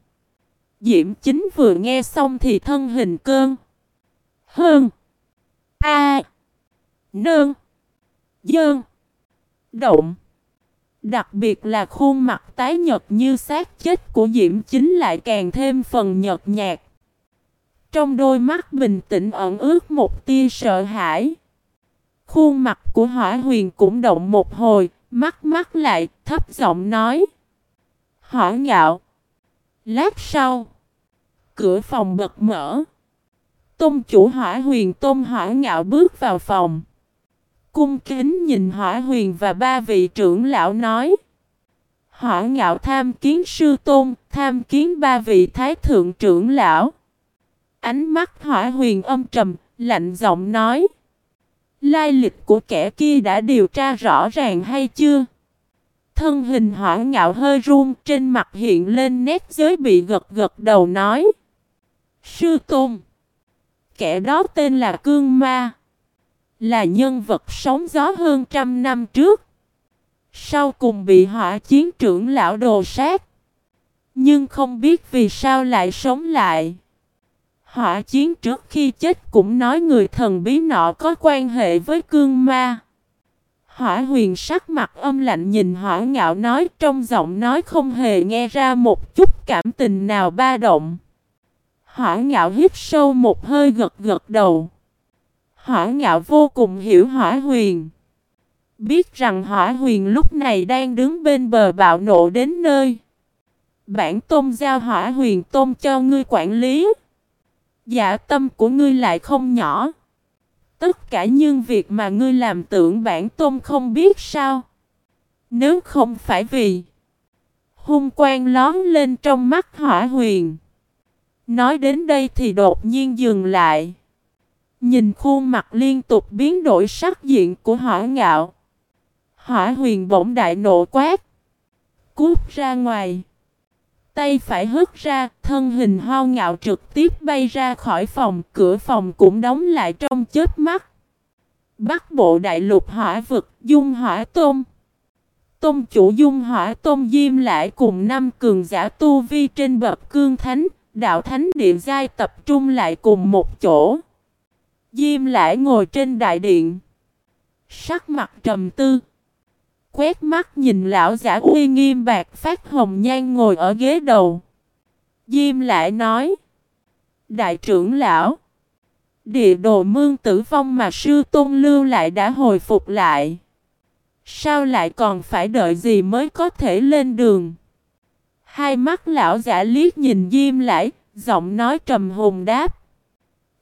Diễm chính vừa nghe xong thì thân hình cơn. Hơn. A. À. Nơn. Dơn. Động. Đặc biệt là khuôn mặt tái nhật như xác chết của Diễm chính lại càng thêm phần nhợt nhạt. Trong đôi mắt bình tĩnh ẩn ướt một tia sợ hãi. Khuôn mặt của hỏa huyền cũng động một hồi, mắt mắt lại, thấp giọng nói. Hỏa ngạo. Lát sau, cửa phòng bật mở. Tôn chủ hỏa huyền tôn hỏa ngạo bước vào phòng. Cung kính nhìn hỏa huyền và ba vị trưởng lão nói. Hỏa ngạo tham kiến sư tôn, tham kiến ba vị thái thượng trưởng lão. Ánh mắt hỏa huyền âm trầm, lạnh giọng nói. Lai lịch của kẻ kia đã điều tra rõ ràng hay chưa? Thân hình hỏa ngạo hơi run trên mặt hiện lên nét giới bị gật gật đầu nói. Sư Tôn Kẻ đó tên là Cương Ma Là nhân vật sống gió hơn trăm năm trước Sau cùng bị hỏa chiến trưởng lão đồ sát Nhưng không biết vì sao lại sống lại Hỏa chiến trước khi chết cũng nói người thần bí nọ có quan hệ với cương ma. Hỏa huyền sắc mặt âm lạnh nhìn hỏa ngạo nói, trong giọng nói không hề nghe ra một chút cảm tình nào ba động. Hỏa ngạo hít sâu một hơi gật gật đầu. Hỏa ngạo vô cùng hiểu hỏa huyền. Biết rằng hỏa huyền lúc này đang đứng bên bờ bạo nộ đến nơi. Bản tôn giao hỏa huyền tôn cho ngươi quản lý. Dạ tâm của ngươi lại không nhỏ. Tất cả những việc mà ngươi làm tưởng bản tôn không biết sao. Nếu không phải vì hung quang lón lên trong mắt hỏa huyền. Nói đến đây thì đột nhiên dừng lại. Nhìn khuôn mặt liên tục biến đổi sắc diện của hỏa ngạo. Hỏa huyền bỗng đại nộ quát. Cút ra ngoài. Tay phải hất ra, thân hình ho ngạo trực tiếp bay ra khỏi phòng, cửa phòng cũng đóng lại trong chết mắt. Bắc bộ đại lục hỏa vực, dung hỏa tôm. Tôn chủ dung hỏa tôn diêm lại cùng năm cường giả tu vi trên bậc cương thánh, đạo thánh điện giai tập trung lại cùng một chỗ. Diêm lại ngồi trên đại điện. Sắc mặt trầm tư. Quét mắt nhìn lão giả uy nghiêm bạc phát hồng nhan ngồi ở ghế đầu. Diêm lại nói. Đại trưởng lão. Địa đồ mương tử vong mà sư tôn lưu lại đã hồi phục lại. Sao lại còn phải đợi gì mới có thể lên đường? Hai mắt lão giả liếc nhìn Diêm lại, giọng nói trầm hùng đáp.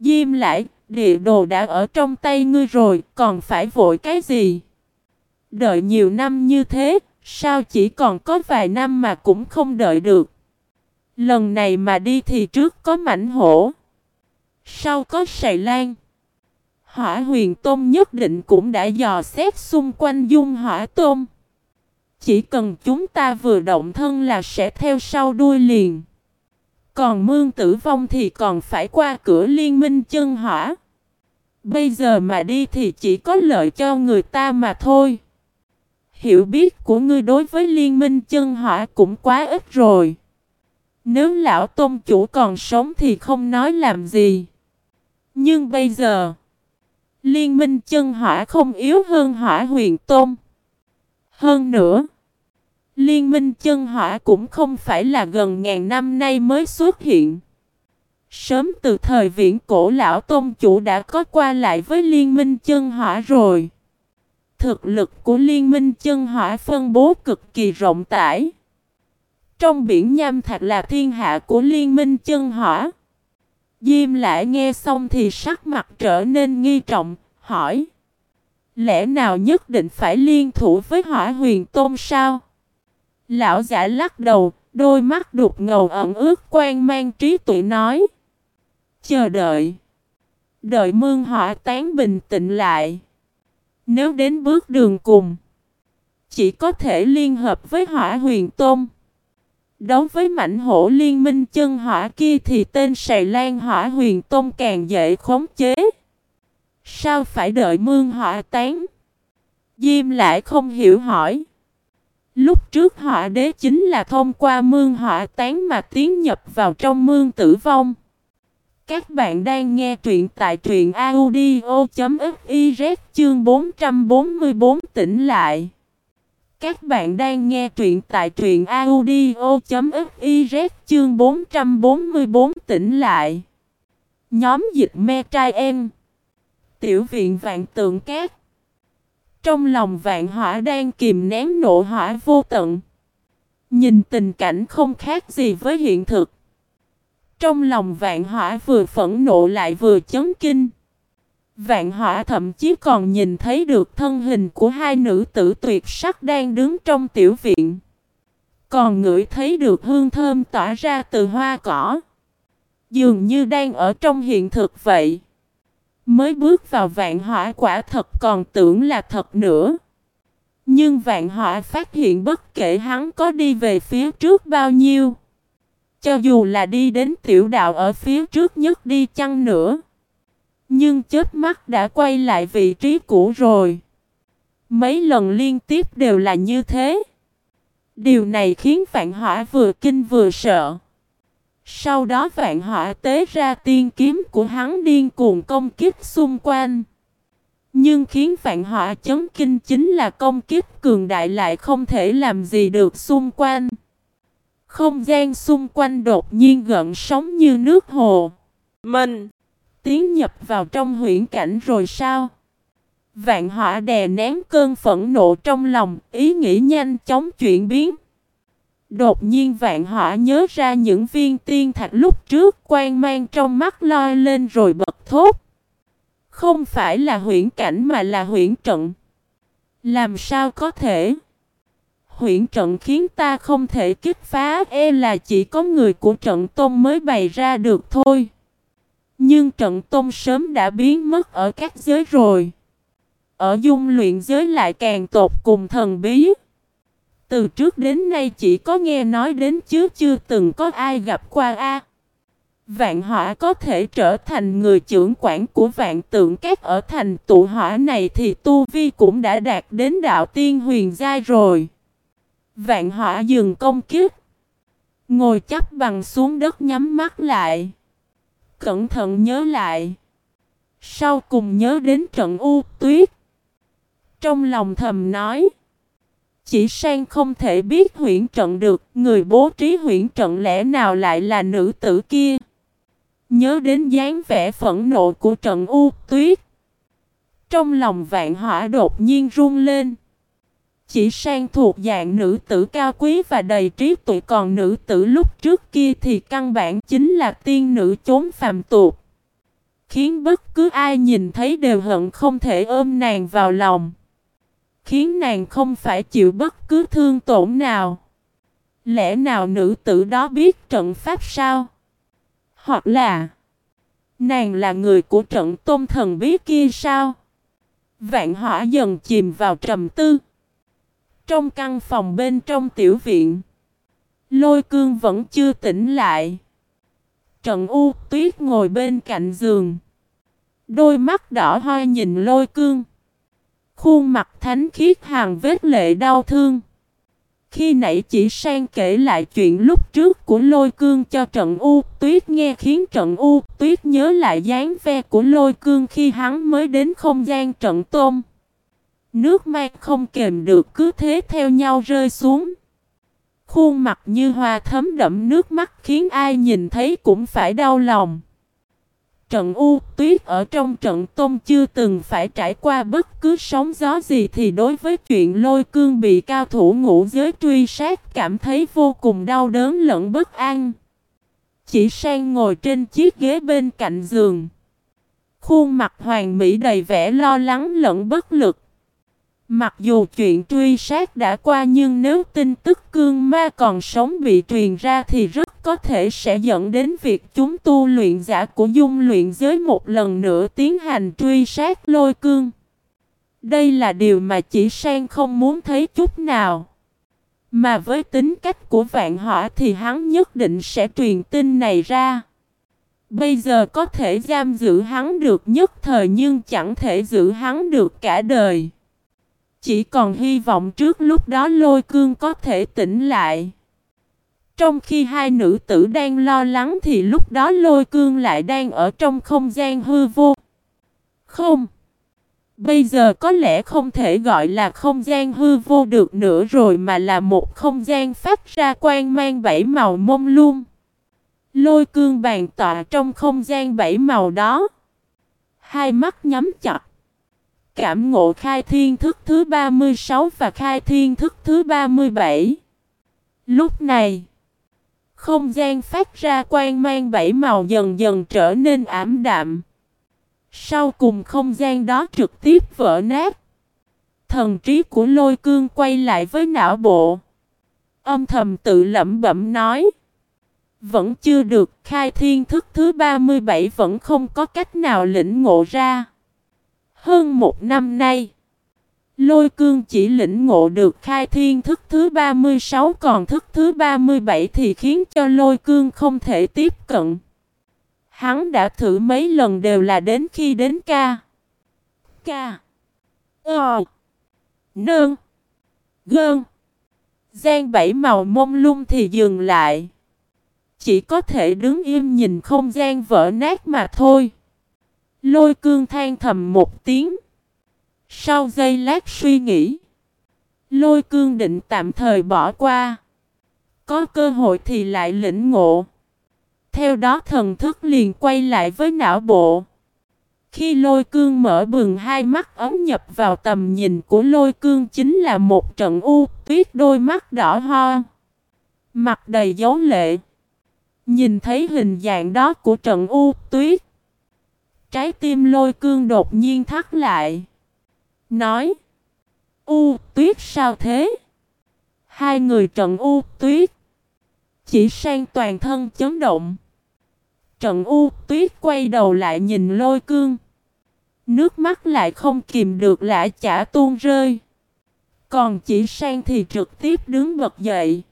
Diêm lại, địa đồ đã ở trong tay ngươi rồi, còn phải vội cái gì? Đợi nhiều năm như thế, sao chỉ còn có vài năm mà cũng không đợi được. Lần này mà đi thì trước có mảnh hổ. Sau có sài lan. Hỏa huyền tôm nhất định cũng đã dò xét xung quanh dung hỏa tôm. Chỉ cần chúng ta vừa động thân là sẽ theo sau đuôi liền. Còn mương tử vong thì còn phải qua cửa liên minh chân hỏa. Bây giờ mà đi thì chỉ có lợi cho người ta mà thôi. Hiểu biết của ngươi đối với liên minh chân hỏa cũng quá ít rồi. Nếu lão tôn chủ còn sống thì không nói làm gì. Nhưng bây giờ, liên minh chân hỏa không yếu hơn hỏa huyền tôn. Hơn nữa, liên minh chân hỏa cũng không phải là gần ngàn năm nay mới xuất hiện. Sớm từ thời viễn cổ lão tôn chủ đã có qua lại với liên minh chân hỏa rồi. Thực lực của liên minh chân hỏa phân bố cực kỳ rộng rãi. Trong biển nham thạch là thiên hạ của liên minh chân hỏa. Diêm lại nghe xong thì sắc mặt trở nên nghi trọng, hỏi. Lẽ nào nhất định phải liên thủ với hỏa huyền tôn sao? Lão giả lắc đầu, đôi mắt đục ngầu ẩn ướt quan mang trí tuệ nói. Chờ đợi. Đợi mương hỏa tán bình tĩnh lại. Nếu đến bước đường cùng, chỉ có thể liên hợp với hỏa huyền tôn. Đấu với mảnh hổ liên minh chân hỏa kia thì tên sài lan hỏa huyền tôn càng dễ khống chế. Sao phải đợi mương hỏa tán? Diêm lại không hiểu hỏi. Lúc trước hỏa đế chính là thông qua mương hỏa tán mà tiến nhập vào trong mương tử vong. Các bạn đang nghe truyện tại truyện audio.fiz chương 444 tỉnh lại. Các bạn đang nghe truyện tại truyện audio.fiz chương 444 tỉnh lại. Nhóm dịch me trai em. Tiểu viện vạn tượng cát. Trong lòng vạn hỏa đang kìm nén nộ hỏa vô tận. Nhìn tình cảnh không khác gì với hiện thực. Trong lòng vạn hỏa vừa phẫn nộ lại vừa chấn kinh. Vạn hỏa thậm chí còn nhìn thấy được thân hình của hai nữ tử tuyệt sắc đang đứng trong tiểu viện. Còn ngửi thấy được hương thơm tỏa ra từ hoa cỏ. Dường như đang ở trong hiện thực vậy. Mới bước vào vạn hỏa quả thật còn tưởng là thật nữa. Nhưng vạn hỏa phát hiện bất kể hắn có đi về phía trước bao nhiêu. Cho dù là đi đến tiểu đạo ở phía trước nhất đi chăng nữa. Nhưng chết mắt đã quay lại vị trí cũ rồi. Mấy lần liên tiếp đều là như thế. Điều này khiến vạn hỏa vừa kinh vừa sợ. Sau đó vạn hỏa tế ra tiên kiếm của hắn điên cuồng công kích xung quanh. Nhưng khiến vạn hỏa chấn kinh chính là công kích cường đại lại không thể làm gì được xung quanh. Không gian xung quanh đột nhiên gợn sóng như nước hồ. Mình tiến nhập vào trong huyễn cảnh rồi sao? Vạn hỏa đè nén cơn phẫn nộ trong lòng, ý nghĩ nhanh chóng chuyển biến. Đột nhiên vạn hỏa nhớ ra những viên tiên thạch lúc trước quan mang trong mắt loi lên rồi bật thốt. Không phải là huyễn cảnh mà là huyễn trận. Làm sao có thể? Huyễn trận khiến ta không thể kích phá e là chỉ có người của trận tôn mới bày ra được thôi. Nhưng trận tôn sớm đã biến mất ở các giới rồi. Ở dung luyện giới lại càng tột cùng thần bí. Từ trước đến nay chỉ có nghe nói đến chứ chưa từng có ai gặp qua a. Vạn hỏa có thể trở thành người trưởng quản của vạn tượng các ở thành tụ hỏa này thì Tu Vi cũng đã đạt đến đạo tiên huyền giai rồi. Vạn hỏa dừng công kiếp. Ngồi chắp bằng xuống đất nhắm mắt lại. Cẩn thận nhớ lại. Sau cùng nhớ đến trận u tuyết. Trong lòng thầm nói. Chỉ sang không thể biết huyện trận được, người bố trí huyện trận lẽ nào lại là nữ tử kia. Nhớ đến dáng vẻ phẫn nộ của trận u tuyết. Trong lòng vạn hỏa đột nhiên run lên. Chỉ sang thuộc dạng nữ tử cao quý và đầy trí tuệ, còn nữ tử lúc trước kia thì căn bản chính là tiên nữ chốn phàm tục. Khiến bất cứ ai nhìn thấy đều hận không thể ôm nàng vào lòng. Khiến nàng không phải chịu bất cứ thương tổn nào. Lẽ nào nữ tử đó biết trận pháp sao? Hoặc là, Nàng là người của trận tôn thần bí kia sao? Vạn hỏa dần chìm vào trầm tư. Trong căn phòng bên trong tiểu viện. Lôi cương vẫn chưa tỉnh lại. Trận u tuyết ngồi bên cạnh giường. Đôi mắt đỏ hoe nhìn lôi cương. Khuôn mặt thánh khiết hàng vết lệ đau thương. Khi nãy chỉ sang kể lại chuyện lúc trước của lôi cương cho trận U tuyết nghe khiến trận U tuyết nhớ lại dáng ve của lôi cương khi hắn mới đến không gian trận tôm. Nước mắt không kềm được, cứ thế theo nhau rơi xuống. Khuôn mặt như hoa thấm đậm nước mắt khiến ai nhìn thấy cũng phải đau lòng. Trận U tuyết ở trong trận tôm chưa từng phải trải qua bất cứ sóng gió gì thì đối với chuyện lôi cương bị cao thủ ngũ giới truy sát cảm thấy vô cùng đau đớn lẫn bất an. Chỉ sang ngồi trên chiếc ghế bên cạnh giường. Khuôn mặt hoàng mỹ đầy vẻ lo lắng lẫn bất lực. Mặc dù chuyện truy sát đã qua nhưng nếu tin tức cương ma còn sống bị truyền ra thì rất có thể sẽ dẫn đến việc chúng tu luyện giả của dung luyện giới một lần nữa tiến hành truy sát lôi cương. Đây là điều mà chỉ sang không muốn thấy chút nào. Mà với tính cách của vạn hỏa thì hắn nhất định sẽ truyền tin này ra. Bây giờ có thể giam giữ hắn được nhất thời nhưng chẳng thể giữ hắn được cả đời. Chỉ còn hy vọng trước lúc đó lôi cương có thể tỉnh lại. Trong khi hai nữ tử đang lo lắng thì lúc đó lôi cương lại đang ở trong không gian hư vô. Không. Bây giờ có lẽ không thể gọi là không gian hư vô được nữa rồi mà là một không gian phát ra quang mang bảy màu mông lung. Lôi cương bàn tọa trong không gian bảy màu đó. Hai mắt nhắm chặt. Cảm ngộ khai thiên thức thứ 36 và khai thiên thức thứ 37. Lúc này, không gian phát ra quang mang bảy màu dần dần trở nên ảm đạm. Sau cùng không gian đó trực tiếp vỡ nát. Thần trí của lôi cương quay lại với não bộ. Âm thầm tự lẩm bẩm nói. Vẫn chưa được khai thiên thức thứ 37 vẫn không có cách nào lĩnh ngộ ra. Hơn một năm nay. Lôi cương chỉ lĩnh ngộ được khai thiên thức thứ 36 còn thức thứ 37 thì khiến cho lôi cương không thể tiếp cận. Hắn đã thử mấy lần đều là đến khi đến ca. Ca. Ờ. Nương. Gơn. Giang bảy màu mông lung thì dừng lại. Chỉ có thể đứng im nhìn không gian vỡ nát mà thôi. Lôi cương than thầm một tiếng. Sau giây lát suy nghĩ. Lôi cương định tạm thời bỏ qua. Có cơ hội thì lại lĩnh ngộ. Theo đó thần thức liền quay lại với não bộ. Khi lôi cương mở bừng hai mắt ấm nhập vào tầm nhìn của lôi cương chính là một trận u tuyết đôi mắt đỏ ho. Mặt đầy dấu lệ. Nhìn thấy hình dạng đó của trận u tuyết. Trái tim lôi cương đột nhiên thắt lại. Nói. U tuyết sao thế? Hai người trận u tuyết. Chỉ sang toàn thân chấn động. Trận u tuyết quay đầu lại nhìn lôi cương. Nước mắt lại không kìm được lã chả tuôn rơi. Còn chỉ sang thì trực tiếp đứng bật dậy.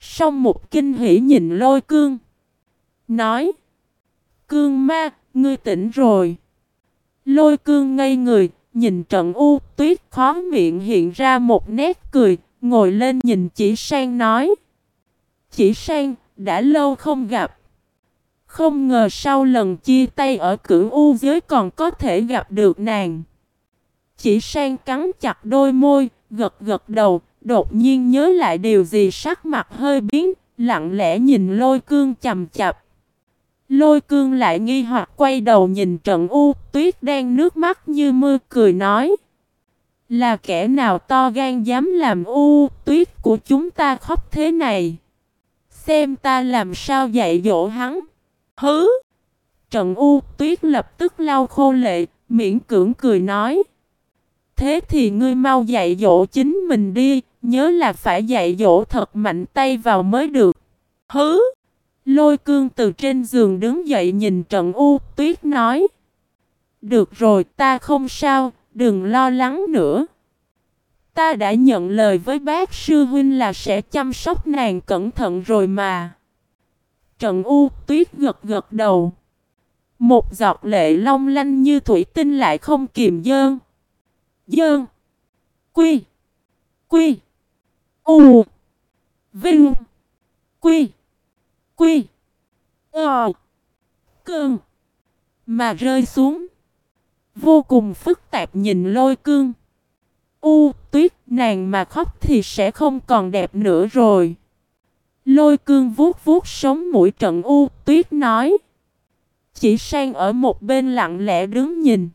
Xong một kinh hỉ nhìn lôi cương. Nói. Cương ma, ngươi tỉnh rồi. Lôi cương ngây người, nhìn trận u tuyết khó miệng hiện ra một nét cười, ngồi lên nhìn chỉ sang nói. Chỉ sang, đã lâu không gặp. Không ngờ sau lần chia tay ở cửu u giới còn có thể gặp được nàng. Chỉ sang cắn chặt đôi môi, gật gật đầu, đột nhiên nhớ lại điều gì sắc mặt hơi biến, lặng lẽ nhìn lôi cương chầm chập. Lôi cương lại nghi hoặc quay đầu nhìn trận u, tuyết đang nước mắt như mưa cười nói. Là kẻ nào to gan dám làm u, tuyết của chúng ta khóc thế này. Xem ta làm sao dạy dỗ hắn. Hứ! Trận u, tuyết lập tức lau khô lệ, miễn cưỡng cười nói. Thế thì ngươi mau dạy dỗ chính mình đi, nhớ là phải dạy dỗ thật mạnh tay vào mới được. Hứ! Lôi cương từ trên giường đứng dậy nhìn trận u, tuyết nói. Được rồi ta không sao, đừng lo lắng nữa. Ta đã nhận lời với bác sư huynh là sẽ chăm sóc nàng cẩn thận rồi mà. Trận u, tuyết gật gật đầu. Một giọt lệ long lanh như thủy tinh lại không kìm dơn. Dơn. Quy. Quy. U. Vinh. Quy. Quy. Ờ. Cương. Mà rơi xuống. Vô cùng phức tạp nhìn lôi cương. U, tuyết, nàng mà khóc thì sẽ không còn đẹp nữa rồi. Lôi cương vuốt vuốt sống mũi trận U, tuyết nói. Chỉ sang ở một bên lặng lẽ đứng nhìn.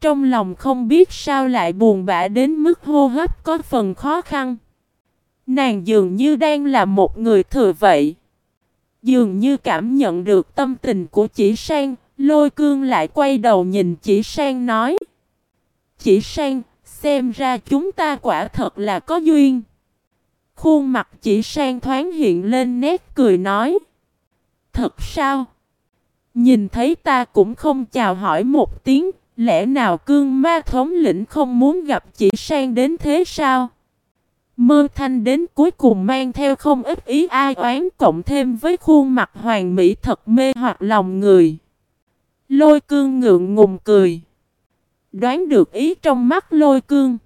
Trong lòng không biết sao lại buồn bã đến mức hô hấp có phần khó khăn. Nàng dường như đang là một người thừa vậy. Dường như cảm nhận được tâm tình của chỉ sang, lôi cương lại quay đầu nhìn chỉ sang nói. Chỉ sang, xem ra chúng ta quả thật là có duyên. Khuôn mặt chỉ sang thoáng hiện lên nét cười nói. Thật sao? Nhìn thấy ta cũng không chào hỏi một tiếng, lẽ nào cương ma thống lĩnh không muốn gặp chỉ sang đến thế sao? Mơ thanh đến cuối cùng mang theo không ít ý ai oán cộng thêm với khuôn mặt hoàng mỹ thật mê hoặc lòng người. Lôi cương ngượng ngùng cười. Đoán được ý trong mắt lôi cương.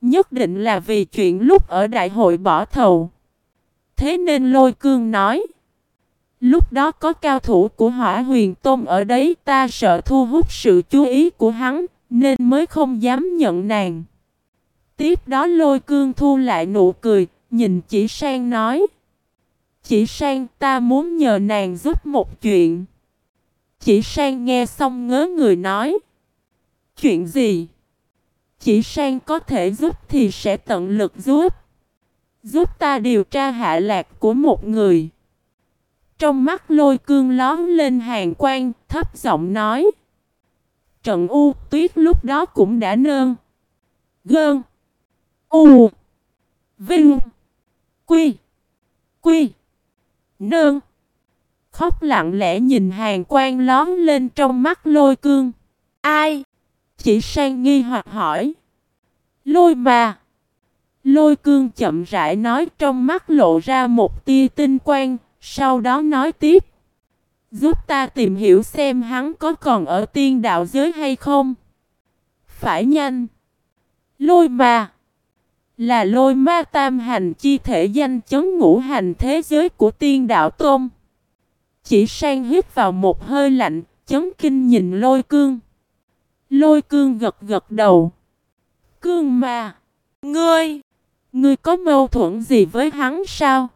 Nhất định là vì chuyện lúc ở đại hội bỏ thầu. Thế nên lôi cương nói. Lúc đó có cao thủ của hỏa huyền tôn ở đấy, ta sợ thu hút sự chú ý của hắn, nên mới không dám nhận nàng. Tiếp đó lôi cương thu lại nụ cười, nhìn chỉ sang nói. Chỉ sang ta muốn nhờ nàng giúp một chuyện. Chỉ sang nghe xong ngớ người nói. Chuyện gì? Chỉ sang có thể giúp thì sẽ tận lực giúp. Giúp ta điều tra hạ lạc của một người. Trong mắt lôi cương lón lên hàng quan, thấp giọng nói. trận u tuyết lúc đó cũng đã nơn. Gơn. U. Vinh. Quy. Quy. Nơn. Khóc lặng lẽ nhìn hàng quan lón lên trong mắt lôi cương. Ai? Chỉ sang nghi hoặc hỏi. Lôi mà. Lôi cương chậm rãi nói trong mắt lộ ra một tia tinh quang, sau đó nói tiếp. Giúp ta tìm hiểu xem hắn có còn ở tiên đạo giới hay không. Phải nhanh. Lôi mà. Là lôi ma tam hành chi thể danh chấn ngũ hành thế giới của tiên đạo tôn. Chỉ sang hít vào một hơi lạnh, chấn kinh nhìn lôi cương. Lôi cương gật gật đầu. Cương mà. Ngươi. Ngươi có mâu thuẫn gì với hắn sao?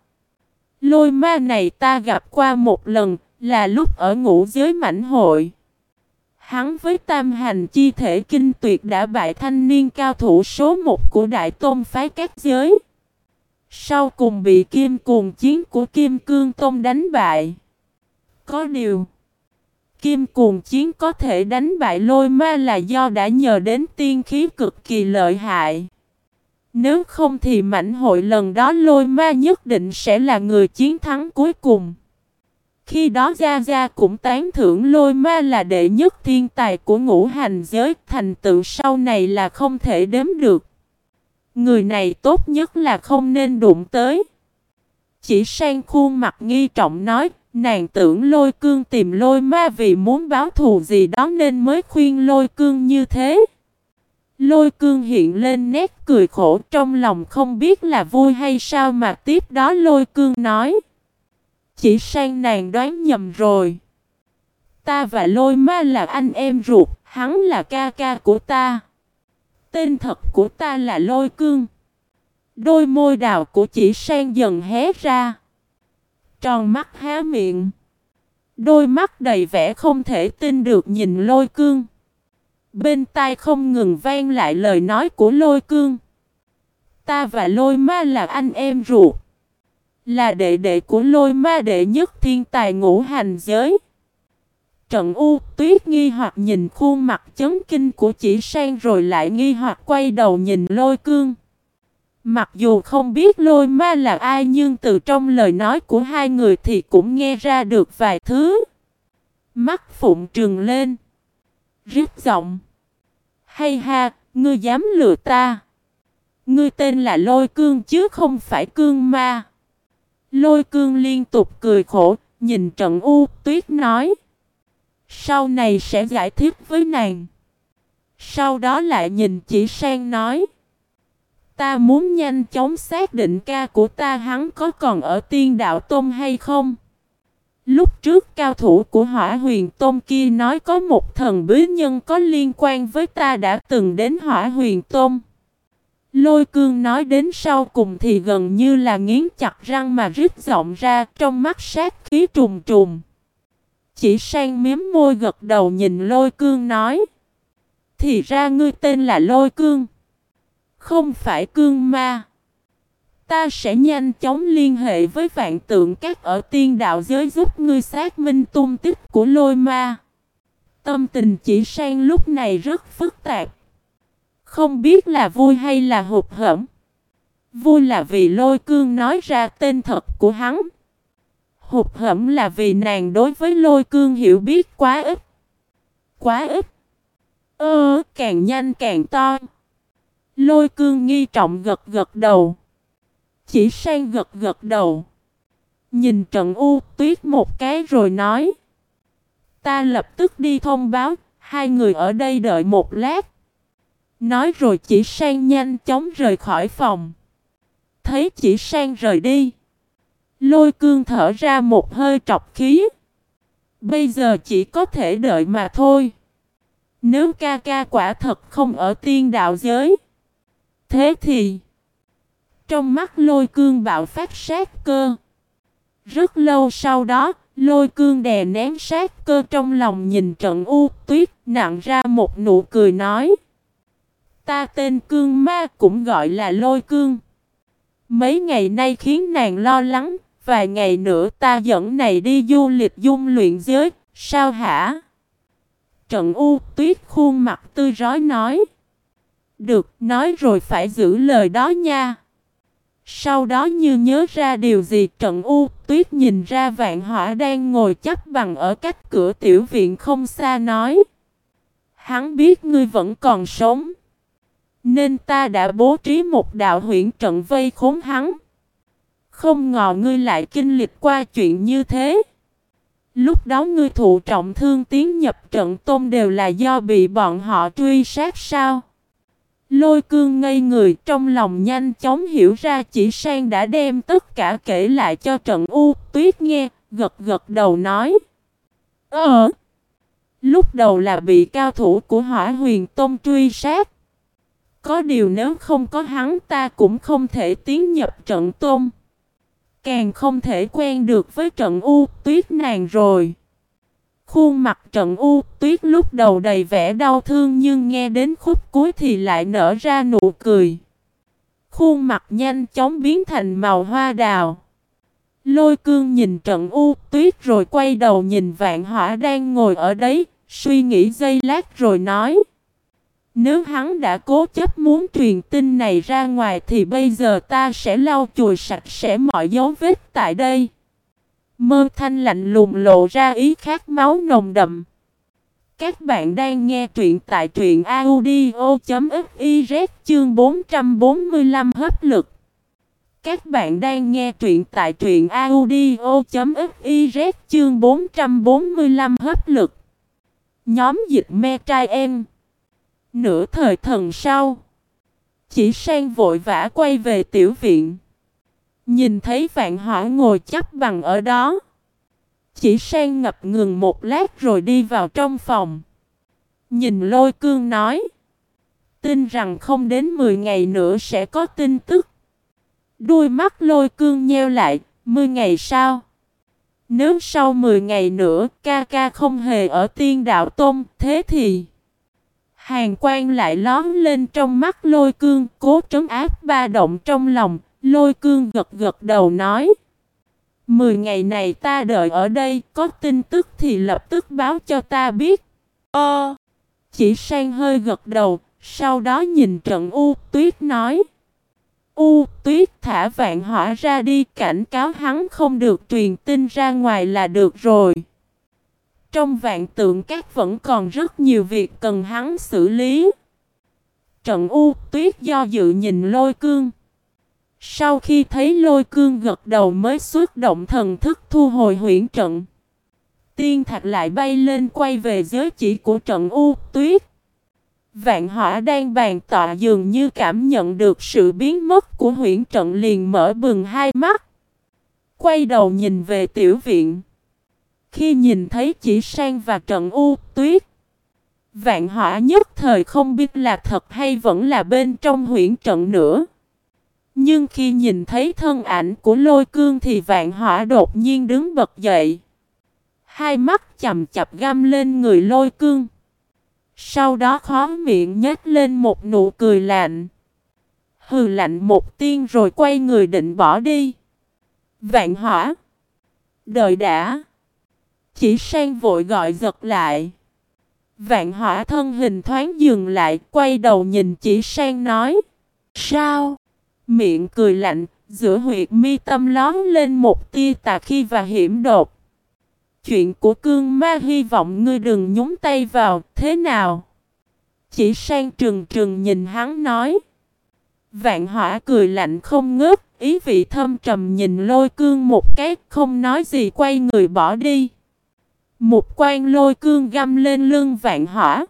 Lôi ma này ta gặp qua một lần, là lúc ở ngũ giới mảnh hội. Hắn với tam hành chi thể kinh tuyệt đã bại thanh niên cao thủ số một của đại tôn phái các giới. Sau cùng bị kim cuồng chiến của kim cương tôn đánh bại. Có điều, kim cuồng chiến có thể đánh bại lôi ma là do đã nhờ đến tiên khí cực kỳ lợi hại. Nếu không thì mảnh hội lần đó lôi ma nhất định sẽ là người chiến thắng cuối cùng. Khi đó Gia Gia cũng tán thưởng lôi ma là đệ nhất thiên tài của ngũ hành giới, thành tựu sau này là không thể đếm được. Người này tốt nhất là không nên đụng tới. Chỉ sang khuôn mặt nghi trọng nói, nàng tưởng lôi cương tìm lôi ma vì muốn báo thù gì đó nên mới khuyên lôi cương như thế. Lôi cương hiện lên nét cười khổ trong lòng không biết là vui hay sao mà tiếp đó lôi cương nói. Chỉ sang nàng đoán nhầm rồi. Ta và lôi ma là anh em ruột, hắn là ca ca của ta. Tên thật của ta là lôi cương. Đôi môi đào của chỉ sang dần hé ra. Tròn mắt há miệng. Đôi mắt đầy vẻ không thể tin được nhìn lôi cương. Bên tai không ngừng vang lại lời nói của lôi cương. Ta và lôi ma là anh em ruột. Là đệ đệ của lôi ma đệ nhất thiên tài ngũ hành giới. Trận U tuyết nghi hoặc nhìn khuôn mặt chấn kinh của chỉ sang rồi lại nghi hoặc quay đầu nhìn lôi cương. Mặc dù không biết lôi ma là ai nhưng từ trong lời nói của hai người thì cũng nghe ra được vài thứ. Mắt phụng trừng lên. Rít giọng. Hay ha, ngươi dám lừa ta. Ngươi tên là lôi cương chứ không phải cương ma. Lôi cương liên tục cười khổ, nhìn trận u tuyết nói. Sau này sẽ giải thích với nàng. Sau đó lại nhìn chỉ sang nói. Ta muốn nhanh chóng xác định ca của ta hắn có còn ở tiên đạo tôn hay không. Lúc trước cao thủ của hỏa huyền tôn kia nói có một thần bí nhân có liên quan với ta đã từng đến hỏa huyền tôn. Lôi cương nói đến sau cùng thì gần như là nghiến chặt răng mà rít giọng ra, trong mắt sát khí trùng trùng. Chỉ sang miếm môi gật đầu nhìn lôi cương nói. Thì ra ngươi tên là lôi cương. Không phải cương ma. Ta sẽ nhanh chóng liên hệ với vạn tượng các ở tiên đạo giới giúp ngươi xác minh tung tích của lôi ma. Tâm tình chỉ sang lúc này rất phức tạp. Không biết là vui hay là hụt hẫng. Vui là vì lôi cương nói ra tên thật của hắn. Hụt hẫng là vì nàng đối với lôi cương hiểu biết quá ít. Quá ít. Ơ, càng nhanh càng to. Lôi cương nghi trọng gật gật đầu. Chỉ sang gật gật đầu. Nhìn trận u tuyết một cái rồi nói. Ta lập tức đi thông báo, hai người ở đây đợi một lát. Nói rồi chỉ sang nhanh chóng rời khỏi phòng. Thấy chỉ sang rời đi. Lôi cương thở ra một hơi trọc khí. Bây giờ chỉ có thể đợi mà thôi. Nếu ca ca quả thật không ở tiên đạo giới. Thế thì... Trong mắt lôi cương bạo phát sát cơ. Rất lâu sau đó, lôi cương đè nén sát cơ trong lòng nhìn trận u tuyết nặng ra một nụ cười nói. Ta tên cương ma cũng gọi là lôi cương. Mấy ngày nay khiến nàng lo lắng, vài ngày nữa ta dẫn này đi du lịch dung luyện giới, sao hả? trận u tuyết khuôn mặt tươi rói nói. Được, nói rồi phải giữ lời đó nha. Sau đó như nhớ ra điều gì trận u tuyết nhìn ra vạn hỏa đang ngồi chấp bằng ở cách cửa tiểu viện không xa nói. Hắn biết ngươi vẫn còn sống. Nên ta đã bố trí một đạo huyễn trận vây khốn hắn. Không ngờ ngươi lại kinh lịch qua chuyện như thế. Lúc đó ngươi thụ trọng thương tiến nhập trận tôn đều là do bị bọn họ truy sát sao? Lôi cương ngây người trong lòng nhanh chóng hiểu ra chỉ sang đã đem tất cả kể lại cho trận u tuyết nghe, gật gật đầu nói. Ờ, lúc đầu là bị cao thủ của hỏa huyền tôn truy sát. Có điều nếu không có hắn ta cũng không thể tiến nhập trận tôn. Càng không thể quen được với trận u tuyết nàng rồi. Khuôn mặt trận u tuyết lúc đầu đầy vẻ đau thương nhưng nghe đến khúc cuối thì lại nở ra nụ cười. Khuôn mặt nhanh chóng biến thành màu hoa đào. Lôi cương nhìn trận u tuyết rồi quay đầu nhìn vạn hỏa đang ngồi ở đấy, suy nghĩ giây lát rồi nói. Nếu hắn đã cố chấp muốn truyền tin này ra ngoài thì bây giờ ta sẽ lau chùi sạch sẽ mọi dấu vết tại đây. Mơ thanh lạnh lùng lộ ra ý khát máu nồng đậm. Các bạn đang nghe truyện tại truyện audio.fiz chương 445 hấp lực. Các bạn đang nghe truyện tại truyện audio.fiz chương 445 hấp lực. Nhóm dịch me trai em. Nửa thời thần sau. Chỉ sang vội vã quay về tiểu viện. Nhìn thấy vạn hỏa ngồi chấp bằng ở đó. Chỉ sang ngập ngừng một lát rồi đi vào trong phòng. Nhìn lôi cương nói. Tin rằng không đến 10 ngày nữa sẽ có tin tức. Đuôi mắt lôi cương nheo lại, 10 ngày sau. Nếu sau 10 ngày nữa ca ca không hề ở tiên đạo tôn, thế thì... Hàng quan lại lón lên trong mắt lôi cương, cố trấn áp ba động trong lòng, Lôi cương gật gật đầu nói. Mười ngày này ta đợi ở đây, có tin tức thì lập tức báo cho ta biết. Ơ! chỉ sang hơi gật đầu, sau đó nhìn trận U tuyết nói. U tuyết thả vạn hỏa ra đi cảnh cáo hắn không được truyền tin ra ngoài là được rồi. Trong vạn tượng các vẫn còn rất nhiều việc cần hắn xử lý. Trận U tuyết do dự nhìn lôi cương. Sau khi thấy lôi cương gật đầu mới xuất động thần thức thu hồi huyễn trận. Tiên thạch lại bay lên quay về giới chỉ của trận U tuyết. Vạn hỏa đang bàn tọa dường như cảm nhận được sự biến mất của huyễn trận liền mở bừng hai mắt. Quay đầu nhìn về tiểu viện. Khi nhìn thấy chỉ sang và trận U, tuyết. Vạn hỏa nhất thời không biết là thật hay vẫn là bên trong huyễn trận nữa. Nhưng khi nhìn thấy thân ảnh của lôi cương thì vạn hỏa đột nhiên đứng bật dậy. Hai mắt chầm chập găm lên người lôi cương. Sau đó khó miệng nhếch lên một nụ cười lạnh. Hừ lạnh một tiên rồi quay người định bỏ đi. Vạn hỏa. Đợi đã. Chỉ sang vội gọi giật lại. Vạn hỏa thân hình thoáng dừng lại, quay đầu nhìn chỉ sang nói. Sao? Miệng cười lạnh, giữa huyệt mi tâm lón lên một tia tà khi và hiểm đột. Chuyện của cương ma hy vọng ngươi đừng nhúng tay vào, thế nào? Chỉ sang trừng trừng nhìn hắn nói. Vạn hỏa cười lạnh không ngớp ý vị thâm trầm nhìn lôi cương một cái, không nói gì quay người bỏ đi. Một quan lôi cương găm lên lưng vạn hỏa.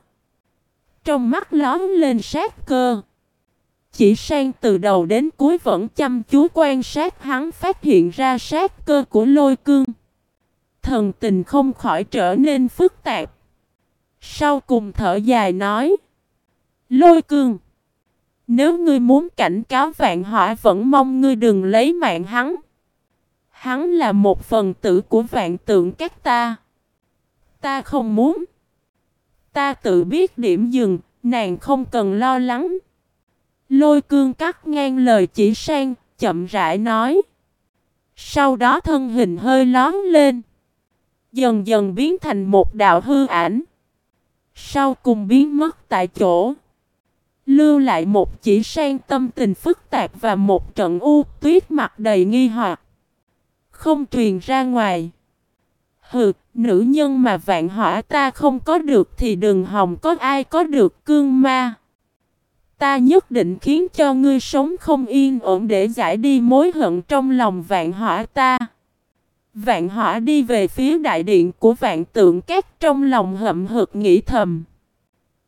Trong mắt lón lên sát cơ. Chỉ sang từ đầu đến cuối vẫn chăm chú quan sát hắn phát hiện ra sát cơ của lôi cương. Thần tình không khỏi trở nên phức tạp. Sau cùng thở dài nói. Lôi cương. Nếu ngươi muốn cảnh cáo vạn hỏa vẫn mong ngươi đừng lấy mạng hắn. Hắn là một phần tử của vạn tượng các ta. Ta không muốn. Ta tự biết điểm dừng, nàng không cần lo lắng. Lôi cương cắt ngang lời chỉ sang, chậm rãi nói. Sau đó thân hình hơi lón lên. Dần dần biến thành một đạo hư ảnh. Sau cùng biến mất tại chỗ. Lưu lại một chỉ sang tâm tình phức tạp và một trận u tuyết mặt đầy nghi hoặc. Không truyền ra ngoài. Hừ, nữ nhân mà vạn hỏa ta không có được thì đừng hòng có ai có được cương ma. Ta nhất định khiến cho ngươi sống không yên ổn để giải đi mối hận trong lòng vạn hỏa ta. Vạn hỏa đi về phía đại điện của vạn tượng các trong lòng hậm hực nghĩ thầm.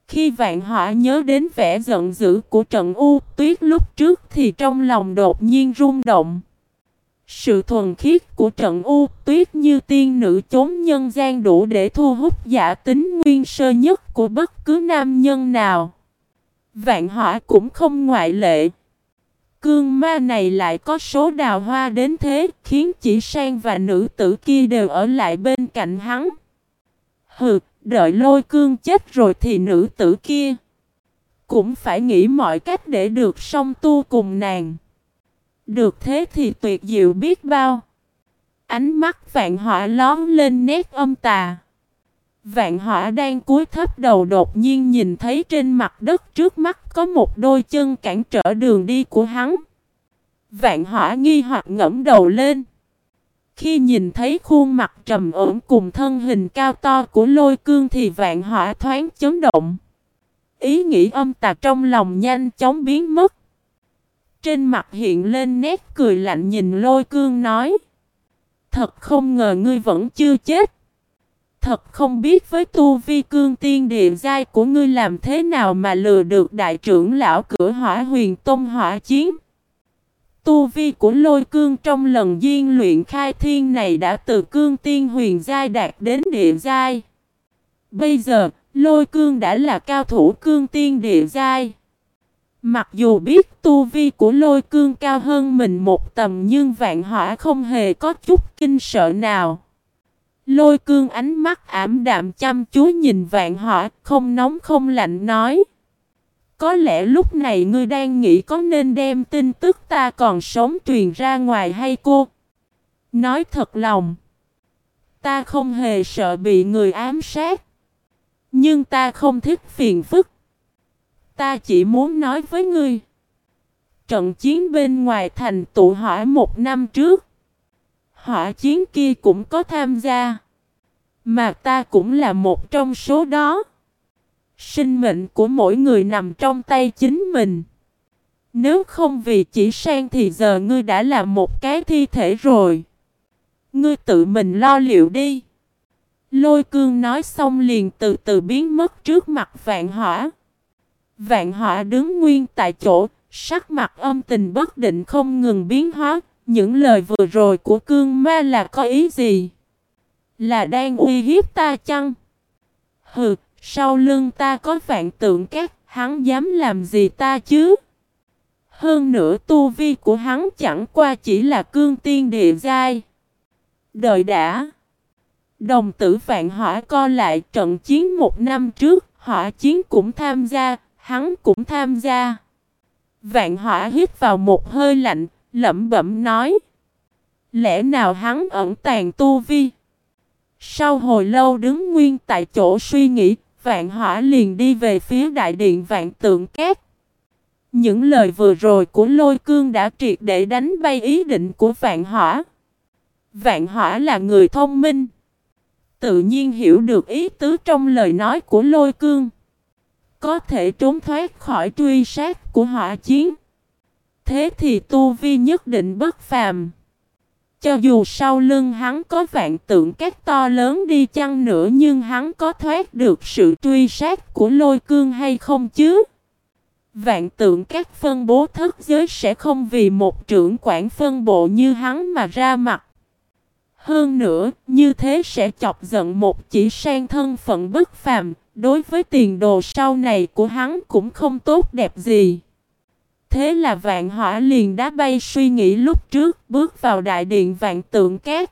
Khi vạn hỏa nhớ đến vẻ giận dữ của trận U tuyết lúc trước thì trong lòng đột nhiên rung động. Sự thuần khiết của trận U tuyết như tiên nữ chốn nhân gian đủ để thu hút giả tính nguyên sơ nhất của bất cứ nam nhân nào. Vạn hỏa cũng không ngoại lệ. Cương ma này lại có số đào hoa đến thế khiến chỉ sang và nữ tử kia đều ở lại bên cạnh hắn. Hừ, đợi lôi cương chết rồi thì nữ tử kia cũng phải nghĩ mọi cách để được song tu cùng nàng. Được thế thì tuyệt diệu biết bao. Ánh mắt vạn hỏa lón lên nét âm tà. Vạn hỏa đang cúi thấp đầu đột nhiên nhìn thấy trên mặt đất trước mắt có một đôi chân cản trở đường đi của hắn. Vạn hỏa nghi hoặc ngẫm đầu lên. Khi nhìn thấy khuôn mặt trầm ổn cùng thân hình cao to của lôi cương thì vạn hỏa thoáng chấn động. Ý nghĩ âm tà trong lòng nhanh chóng biến mất. Trên mặt hiện lên nét cười lạnh nhìn lôi cương nói. Thật không ngờ ngươi vẫn chưa chết. Thật không biết với tu vi cương tiên địa giai của ngươi làm thế nào mà lừa được đại trưởng lão cửa hỏa huyền tông hỏa chiến. Tu vi của lôi cương trong lần duyên luyện khai thiên này đã từ cương tiên huyền giai đạt đến địa giai. Bây giờ, lôi cương đã là cao thủ cương tiên địa giai. Mặc dù biết tu vi của lôi cương cao hơn mình một tầm nhưng vạn hỏa không hề có chút kinh sợ nào. Lôi cương ánh mắt ảm đạm chăm chú nhìn vạn hỏa, không nóng không lạnh nói. Có lẽ lúc này ngươi đang nghĩ có nên đem tin tức ta còn sống truyền ra ngoài hay cô? Nói thật lòng. Ta không hề sợ bị người ám sát. Nhưng ta không thích phiền phức. Ta chỉ muốn nói với ngươi. Trận chiến bên ngoài thành tụ hỏa một năm trước. Hỏa chiến kia cũng có tham gia. Mà ta cũng là một trong số đó. Sinh mệnh của mỗi người nằm trong tay chính mình. Nếu không vì chỉ sang thì giờ ngươi đã là một cái thi thể rồi. Ngươi tự mình lo liệu đi. Lôi cương nói xong liền từ từ biến mất trước mặt vạn hỏa. Vạn hỏa đứng nguyên tại chỗ, sắc mặt âm tình bất định không ngừng biến hóa. Những lời vừa rồi của cương ma là có ý gì? Là đang uy hiếp ta chăng? Hừ, sau lưng ta có vạn tượng các, hắn dám làm gì ta chứ? Hơn nữa tu vi của hắn chẳng qua chỉ là cương tiên địa giai. Đợi đã. Đồng tử vạn hỏa co lại trận chiến một năm trước, hỏa chiến cũng tham gia, hắn cũng tham gia. Vạn hỏa hít vào một hơi lạnh, lẩm bẩm nói. Lẽ nào hắn ẩn tàng tu vi? Sau hồi lâu đứng nguyên tại chỗ suy nghĩ, vạn hỏa liền đi về phía đại điện vạn tượng két. Những lời vừa rồi của lôi cương đã triệt để đánh bay ý định của vạn hỏa. Vạn hỏa là người thông minh. Tự nhiên hiểu được ý tứ trong lời nói của lôi cương. Có thể trốn thoát khỏi truy sát của hỏa chiến. Thế thì tu vi nhất định bất phàm. Cho dù sau lưng hắn có vạn tượng các to lớn đi chăng nữa nhưng hắn có thoát được sự truy sát của lôi cương hay không chứ? Vạn tượng các phân bố thất giới sẽ không vì một trưởng quản phân bộ như hắn mà ra mặt. Hơn nữa, như thế sẽ chọc giận một chỉ sang thân phận bất phàm, đối với tiền đồ sau này của hắn cũng không tốt đẹp gì. Thế là vạn hỏa liền đá bay suy nghĩ lúc trước bước vào đại điện vạn tượng cát.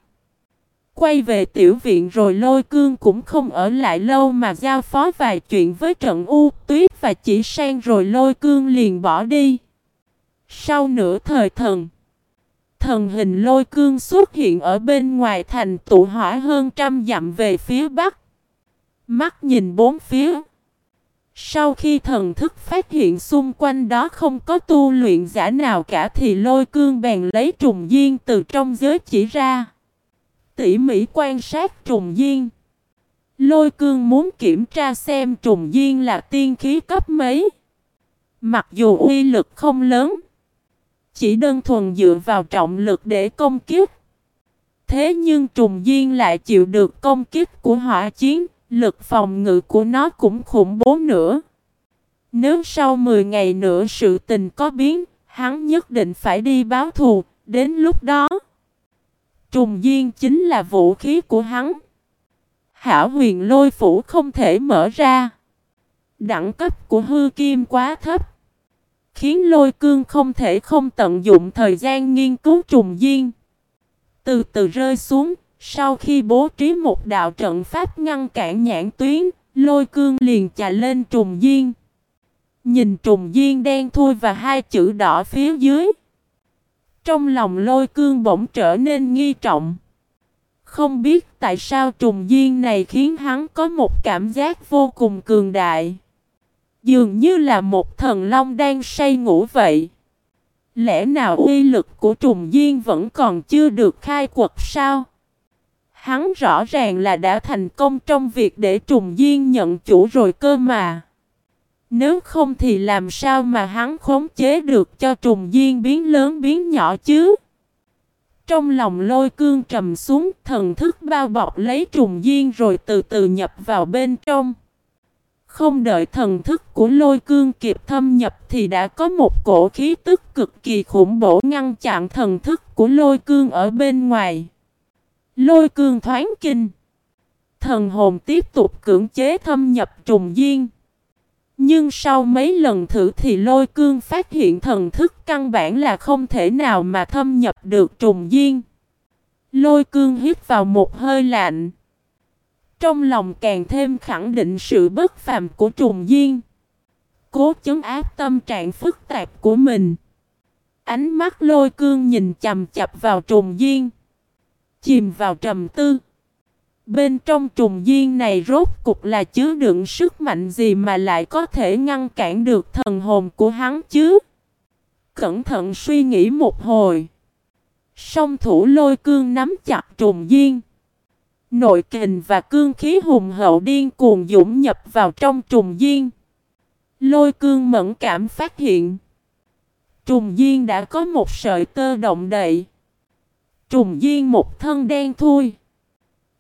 Quay về tiểu viện rồi lôi cương cũng không ở lại lâu mà giao phó vài chuyện với trận u tuyết và chỉ sang rồi lôi cương liền bỏ đi. Sau nửa thời thần, thần hình lôi cương xuất hiện ở bên ngoài thành tụ hỏa hơn trăm dặm về phía bắc. Mắt nhìn bốn phía, Sau khi thần thức phát hiện xung quanh đó không có tu luyện giả nào cả thì lôi cương bèn lấy trùng duyên từ trong giới chỉ ra. Tỉ mỉ quan sát trùng duyên. Lôi cương muốn kiểm tra xem trùng duyên là tiên khí cấp mấy. Mặc dù uy lực không lớn. Chỉ đơn thuần dựa vào trọng lực để công kiếp. Thế nhưng trùng duyên lại chịu được công kích của hỏa chiến, lực phòng ngự của nó cũng khủng bố nữa. Nếu sau 10 ngày nữa sự tình có biến, hắn nhất định phải đi báo thù, đến lúc đó. Trùng duyên chính là vũ khí của hắn. Hảo huyền lôi phủ không thể mở ra. Đẳng cấp của hư kim quá thấp. Khiến lôi cương không thể không tận dụng thời gian nghiên cứu trùng duyên. Từ từ rơi xuống, sau khi bố trí một đạo trận pháp ngăn cản nhãn tuyến, lôi cương liền chà lên trùng duyên. Nhìn trùng duyên đen thui và hai chữ đỏ phía dưới. Trong lòng lôi cương bỗng trở nên nghi trọng. Không biết tại sao trùng duyên này khiến hắn có một cảm giác vô cùng cường đại. Dường như là một thần long đang say ngủ vậy. Lẽ nào uy lực của trùng duyên vẫn còn chưa được khai quật sao? Hắn rõ ràng là đã thành công trong việc để trùng duyên nhận chủ rồi cơ mà. Nếu không thì làm sao mà hắn khống chế được cho trùng duyên biến lớn biến nhỏ chứ? Trong lòng lôi cương trầm xuống, thần thức bao bọc lấy trùng duyên rồi từ từ nhập vào bên trong. Không đợi thần thức của lôi cương kịp thâm nhập thì đã có một cổ khí tức cực kỳ khủng bổ ngăn chặn thần thức của lôi cương ở bên ngoài. Lôi cương thoáng kinh. Thần hồn tiếp tục cưỡng chế thâm nhập trùng duyên. Nhưng sau mấy lần thử thì lôi cương phát hiện thần thức căn bản là không thể nào mà thâm nhập được trùng duyên. Lôi cương hít vào một hơi lạnh. Trong lòng càng thêm khẳng định sự bất phàm của trùng duyên. Cố chấn áp tâm trạng phức tạp của mình. Ánh mắt lôi cương nhìn chầm chập vào trùng duyên. Chìm vào trầm tư. Bên trong trùng duyên này rốt cục là chứa đựng sức mạnh gì mà lại có thể ngăn cản được thần hồn của hắn chứ? Cẩn thận suy nghĩ một hồi. Song thủ lôi cương nắm chặt trùng duyên. Nội kình và cương khí hùng hậu điên cuồng dũng nhập vào trong trùng duyên. Lôi cương mẫn cảm phát hiện. Trùng duyên đã có một sợi tơ động đậy. Trùng duyên một thân đen thui.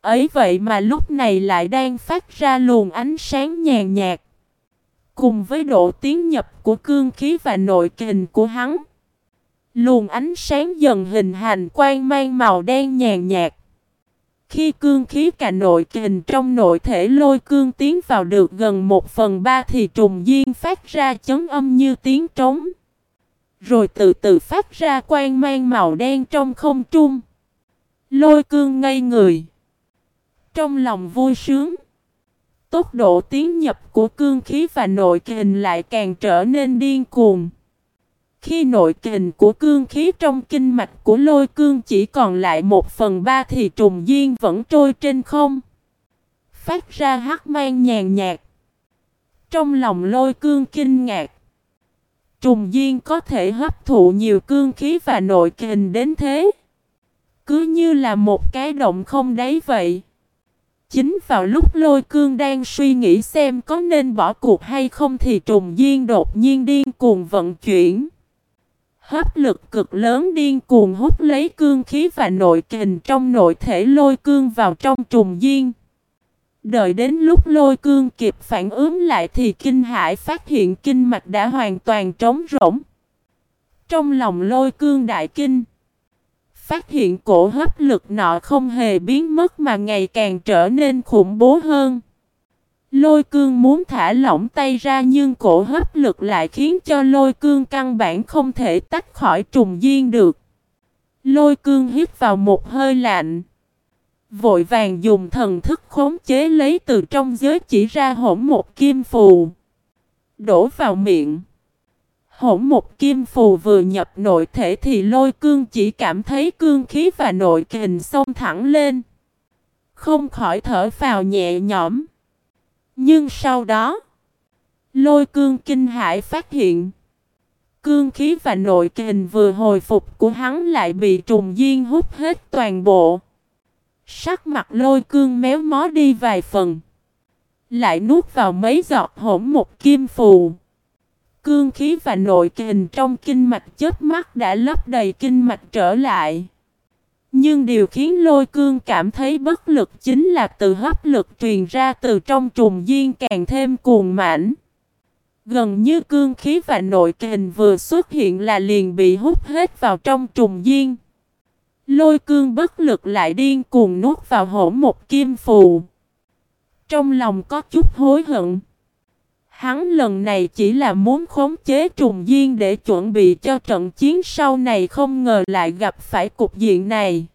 Ấy vậy mà lúc này lại đang phát ra luồng ánh sáng nhàn nhạt. Cùng với độ tiến nhập của cương khí và nội kình của hắn. Luồng ánh sáng dần hình thành quang mang màu đen nhàn nhạt. Khi cương khí cả nội kình trong nội thể lôi cương tiến vào được gần một phần ba thì trùng duyên phát ra chấn âm như tiếng trống. Rồi từ từ phát ra quang mang màu đen trong không trung. Lôi cương ngây người. Trong lòng vui sướng. Tốc độ tiến nhập của cương khí và nội kình lại càng trở nên điên cuồng. Khi nội kình của cương khí trong kinh mạch của lôi cương chỉ còn lại một phần ba thì trùng duyên vẫn trôi trên không. Phát ra hắc mang nhàn nhạt. Trong lòng lôi cương kinh ngạc. Trùng duyên có thể hấp thụ nhiều cương khí và nội kình đến thế. Cứ như là một cái động không đáy vậy. Chính vào lúc lôi cương đang suy nghĩ xem có nên bỏ cuộc hay không thì trùng duyên đột nhiên điên cuồng vận chuyển. Hấp lực cực lớn điên cuồng hút lấy cương khí và nội kình trong nội thể lôi cương vào trong trùng duyên. Đợi đến lúc lôi cương kịp phản ứng lại thì kinh hải phát hiện kinh mạch đã hoàn toàn trống rỗng. Trong lòng lôi cương đại kinh, phát hiện cổ hấp lực nọ không hề biến mất mà ngày càng trở nên khủng bố hơn. Lôi cương muốn thả lỏng tay ra nhưng cổ hấp lực lại khiến cho lôi cương căn bản không thể tách khỏi trùng duyên được. Lôi cương hít vào một hơi lạnh. Vội vàng dùng thần thức khống chế lấy từ trong giới chỉ ra hỗn một kim phù. Đổ vào miệng. Hỗn một kim phù vừa nhập nội thể thì lôi cương chỉ cảm thấy cương khí và nội kình xông thẳng lên. Không khỏi thở vào nhẹ nhõm. Nhưng sau đó, Lôi cương kinh hải phát hiện. Cương khí và nội kình vừa hồi phục của hắn lại bị trùng duyên hút hết toàn bộ. Sắc mặt lôi cương méo mó đi vài phần. Lại nuốt vào mấy giọt hỗn một kim phù. Cương khí và nội kình trong kinh mạch chết mắt đã lấp đầy kinh mạch trở lại. Nhưng điều khiến lôi cương cảm thấy bất lực chính là từ hấp lực truyền ra từ trong trùng diên càng thêm cuồng mãnh. Gần như cương khí và nội kình vừa xuất hiện là liền bị hút hết vào trong trùng diên. Lôi cương bất lực lại điên cuồng nuốt vào hổ một kim phù. Trong lòng có chút hối hận. Hắn lần này chỉ là muốn khống chế trùng duyên để chuẩn bị cho trận chiến sau này không ngờ lại gặp phải cục diện này.